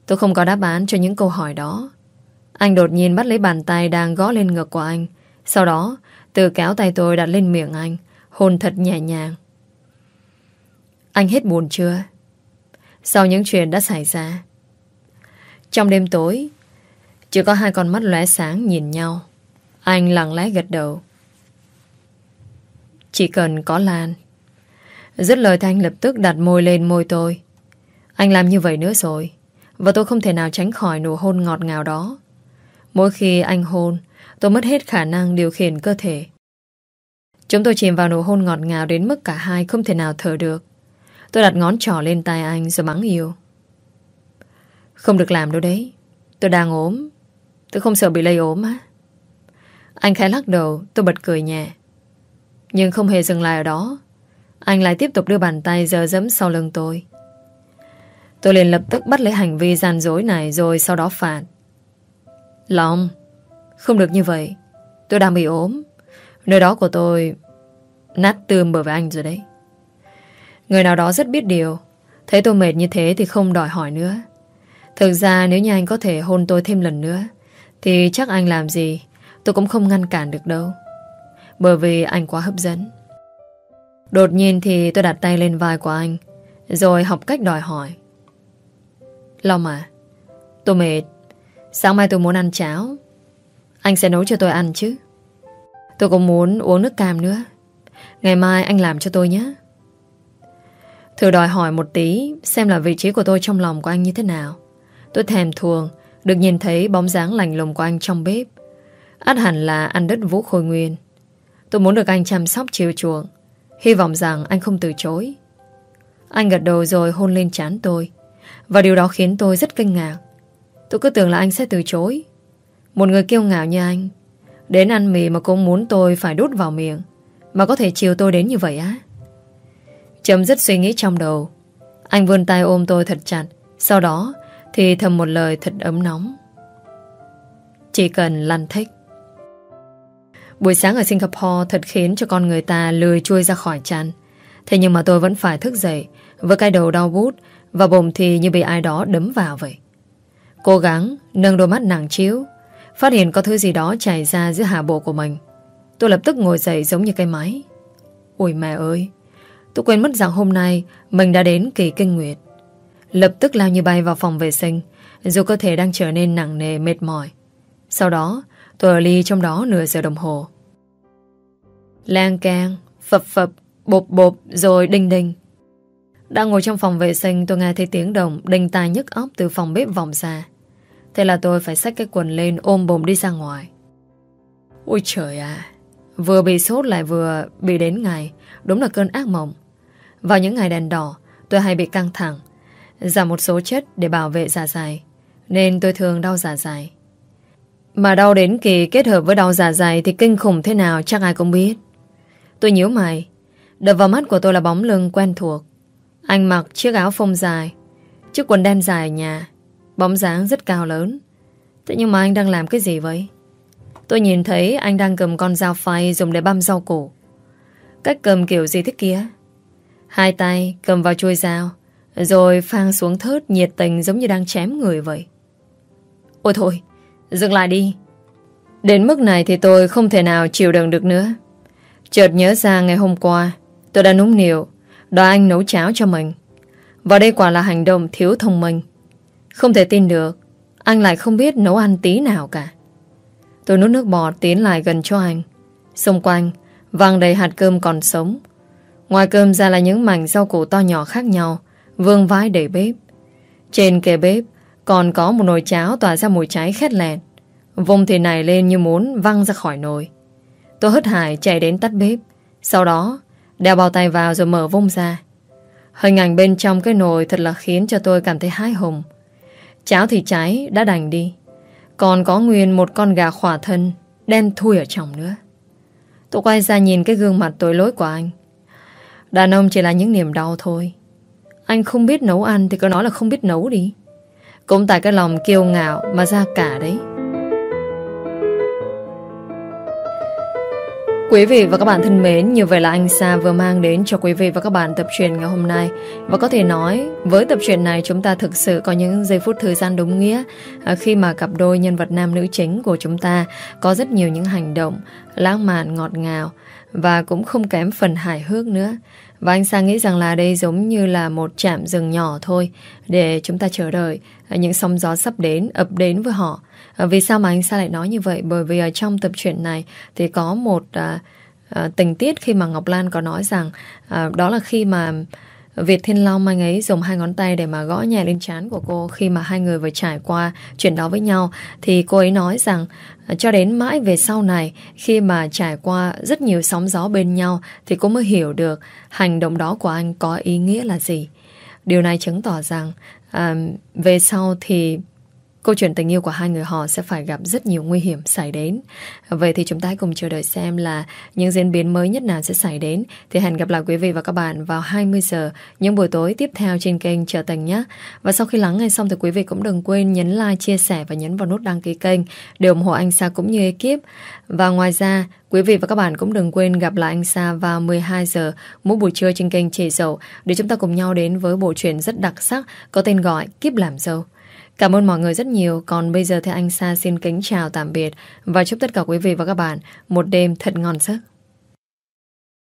Tôi không có đáp án cho những câu hỏi đó. Anh đột nhiên bắt lấy bàn tay đang gõ lên ngực của anh. Sau đó, từ kéo tay tôi đặt lên miệng anh, hôn thật nhẹ nhàng. Anh hết buồn chưa? Sau những chuyện đã xảy ra. Trong đêm tối, chỉ có hai con mắt lóe sáng nhìn nhau. Anh lặng lẽ gật đầu. Chỉ cần có Lan. Dứt lời Thanh lập tức đặt môi lên môi tôi. Anh làm như vậy nữa rồi. Và tôi không thể nào tránh khỏi nụ hôn ngọt ngào đó. Mỗi khi anh hôn, tôi mất hết khả năng điều khiển cơ thể. Chúng tôi chìm vào nụ hôn ngọt ngào đến mức cả hai không thể nào thở được. Tôi đặt ngón trỏ lên tay anh rồi mắng yêu. Không được làm đâu đấy. Tôi đang ốm. Tôi không sợ bị lây ốm á. Anh khai lắc đầu, tôi bật cười nhẹ. Nhưng không hề dừng lại ở đó. Anh lại tiếp tục đưa bàn tay giờ dẫm sau lưng tôi. Tôi liền lập tức bắt lấy hành vi gian dối này rồi sau đó phạt. lòng, không được như vậy. Tôi đang bị ốm. Nơi đó của tôi nát tươm bởi với anh rồi đấy. Người nào đó rất biết điều. Thấy tôi mệt như thế thì không đòi hỏi nữa. Thực ra nếu như anh có thể hôn tôi thêm lần nữa thì chắc anh làm gì tôi cũng không ngăn cản được đâu. Bởi vì anh quá hấp dẫn. Đột nhiên thì tôi đặt tay lên vai của anh rồi học cách đòi hỏi. Long à, tôi mệt. Sáng mai tôi muốn ăn cháo. Anh sẽ nấu cho tôi ăn chứ. Tôi cũng muốn uống nước cam nữa. Ngày mai anh làm cho tôi nhé. Thử đòi hỏi một tí xem là vị trí của tôi trong lòng của anh như thế nào. Tôi thèm thuồng, được nhìn thấy bóng dáng lành lùng của anh trong bếp. Át hẳn là ăn đất vũ khôi nguyên. Tôi muốn được anh chăm sóc chiều chuộng. Hy vọng rằng anh không từ chối. Anh gật đầu rồi hôn lên chán tôi. Và điều đó khiến tôi rất kinh ngạc. Tôi cứ tưởng là anh sẽ từ chối. Một người kiêu ngạo như anh. Đến ăn mì mà cũng muốn tôi phải đút vào miệng. Mà có thể chiều tôi đến như vậy á. Chấm dứt suy nghĩ trong đầu. Anh vươn tay ôm tôi thật chặt. Sau đó thì thầm một lời thật ấm nóng. Chỉ cần lăn thích. Buổi sáng ở Singapore thật khiến cho con người ta lười chui ra khỏi chăn. Thế nhưng mà tôi vẫn phải thức dậy với cái đầu đau bút và bụng thì như bị ai đó đấm vào vậy. Cố gắng nâng đôi mắt nặng chiếu, phát hiện có thứ gì đó chảy ra giữa hạ bộ của mình. Tôi lập tức ngồi dậy giống như cây máy. Ôi mẹ ơi! Tôi quên mất rằng hôm nay mình đã đến kỳ kinh nguyệt. Lập tức lao như bay vào phòng vệ sinh dù cơ thể đang trở nên nặng nề mệt mỏi. Sau đó tôi ở ly trong đó nửa giờ đồng hồ. Lan keng phập phập, bột bột rồi đinh đinh. Đang ngồi trong phòng vệ sinh tôi nghe thấy tiếng đồng đinh tai nhức óc từ phòng bếp vòng ra. Thế là tôi phải xách cái quần lên ôm bồm đi ra ngoài. Ôi trời à! Vừa bị sốt lại vừa bị đến ngày. Đúng là cơn ác mộng. Vào những ngày đèn đỏ, tôi hay bị căng thẳng. Giảm một số chất để bảo vệ dạ dày. Nên tôi thường đau dạ dày. Mà đau đến kỳ kết hợp với đau dạ dày thì kinh khủng thế nào chắc ai cũng biết. Tôi nhíu mày. Đập vào mắt của tôi là bóng lưng quen thuộc. Anh mặc chiếc áo phông dài, chiếc quần đen dài ở nhà. Bóng dáng rất cao lớn. Thế nhưng mà anh đang làm cái gì vậy? Tôi nhìn thấy anh đang cầm con dao phay dùng để băm rau củ. Cách cầm kiểu gì thế kia? Hai tay cầm vào chuôi dao, rồi phang xuống thớt nhiệt tình giống như đang chém người vậy. Ôi thôi, dừng lại đi. Đến mức này thì tôi không thể nào chịu đựng được nữa. Chợt nhớ ra ngày hôm qua, tôi đã núng niệu, đòi anh nấu cháo cho mình. Và đây quả là hành động thiếu thông minh. Không thể tin được, anh lại không biết nấu ăn tí nào cả. Tôi nuốt nước bọt tiến lại gần cho anh. Xung quanh, vàng đầy hạt cơm còn sống. Ngoài cơm ra là những mảnh rau củ to nhỏ khác nhau, vương vãi đầy bếp. Trên kề bếp, còn có một nồi cháo tỏa ra mùi cháy khét lẹt. Vùng thì này lên như muốn văng ra khỏi nồi. Tôi hất hải chạy đến tắt bếp. Sau đó, đeo bao tay vào rồi mở vung ra. Hình ảnh bên trong cái nồi thật là khiến cho tôi cảm thấy hái hùng. Cháo thì cháy đã đành đi. Còn có nguyên một con gà khỏa thân đen thui ở trong nữa. Tôi quay ra nhìn cái gương mặt tối lỗi của anh. Đàn ông chỉ là những niềm đau thôi. Anh không biết nấu ăn thì cứ nói là không biết nấu đi Cũng tại cái lòng kiêu ngạo Mà ra cả đấy Quý vị và các bạn thân mến, như vậy là anh Sa vừa mang đến cho quý vị và các bạn tập truyền ngày hôm nay. Và có thể nói, với tập truyền này chúng ta thực sự có những giây phút thời gian đúng nghĩa à, khi mà cặp đôi nhân vật nam nữ chính của chúng ta có rất nhiều những hành động lãng mạn, ngọt ngào và cũng không kém phần hài hước nữa. Và anh sang nghĩ rằng là đây giống như là một trạm rừng nhỏ thôi để chúng ta chờ đợi à, những sóng gió sắp đến ập đến với họ. À, vì sao mà anh sang lại nói như vậy? Bởi vì ở trong tập truyện này thì có một à, à, tình tiết khi mà Ngọc Lan có nói rằng à, đó là khi mà Việt Thiên Long anh ấy dùng hai ngón tay để mà gõ nhẹ lên trán của cô khi mà hai người vừa trải qua chuyện đó với nhau thì cô ấy nói rằng à, cho đến mãi về sau này khi mà trải qua rất nhiều sóng gió bên nhau thì cô mới hiểu được hành động đó của anh có ý nghĩa là gì. Điều này chứng tỏ rằng à, về sau thì Câu chuyện tình yêu của hai người họ sẽ phải gặp rất nhiều nguy hiểm xảy đến. Vậy thì chúng ta hãy cùng chờ đợi xem là những diễn biến mới nhất nào sẽ xảy đến. Thì hẹn gặp lại quý vị và các bạn vào 20 giờ những buổi tối tiếp theo trên kênh Chờ Tình nhé. Và sau khi lắng nghe xong thì quý vị cũng đừng quên nhấn like, chia sẻ và nhấn vào nút đăng ký kênh để ủng hộ anh Sa cũng như ekip. Và ngoài ra, quý vị và các bạn cũng đừng quên gặp lại anh Sa vào 12 giờ mỗi buổi trưa trên kênh Trẻ Dậu để chúng ta cùng nhau đến với bộ truyện rất đặc sắc có tên gọi Kiếp Làm Dâu. Cảm ơn mọi người rất nhiều. Còn bây giờ thì anh Sa xin kính chào tạm biệt và chúc tất cả quý vị và các bạn một đêm thật ngon giấc.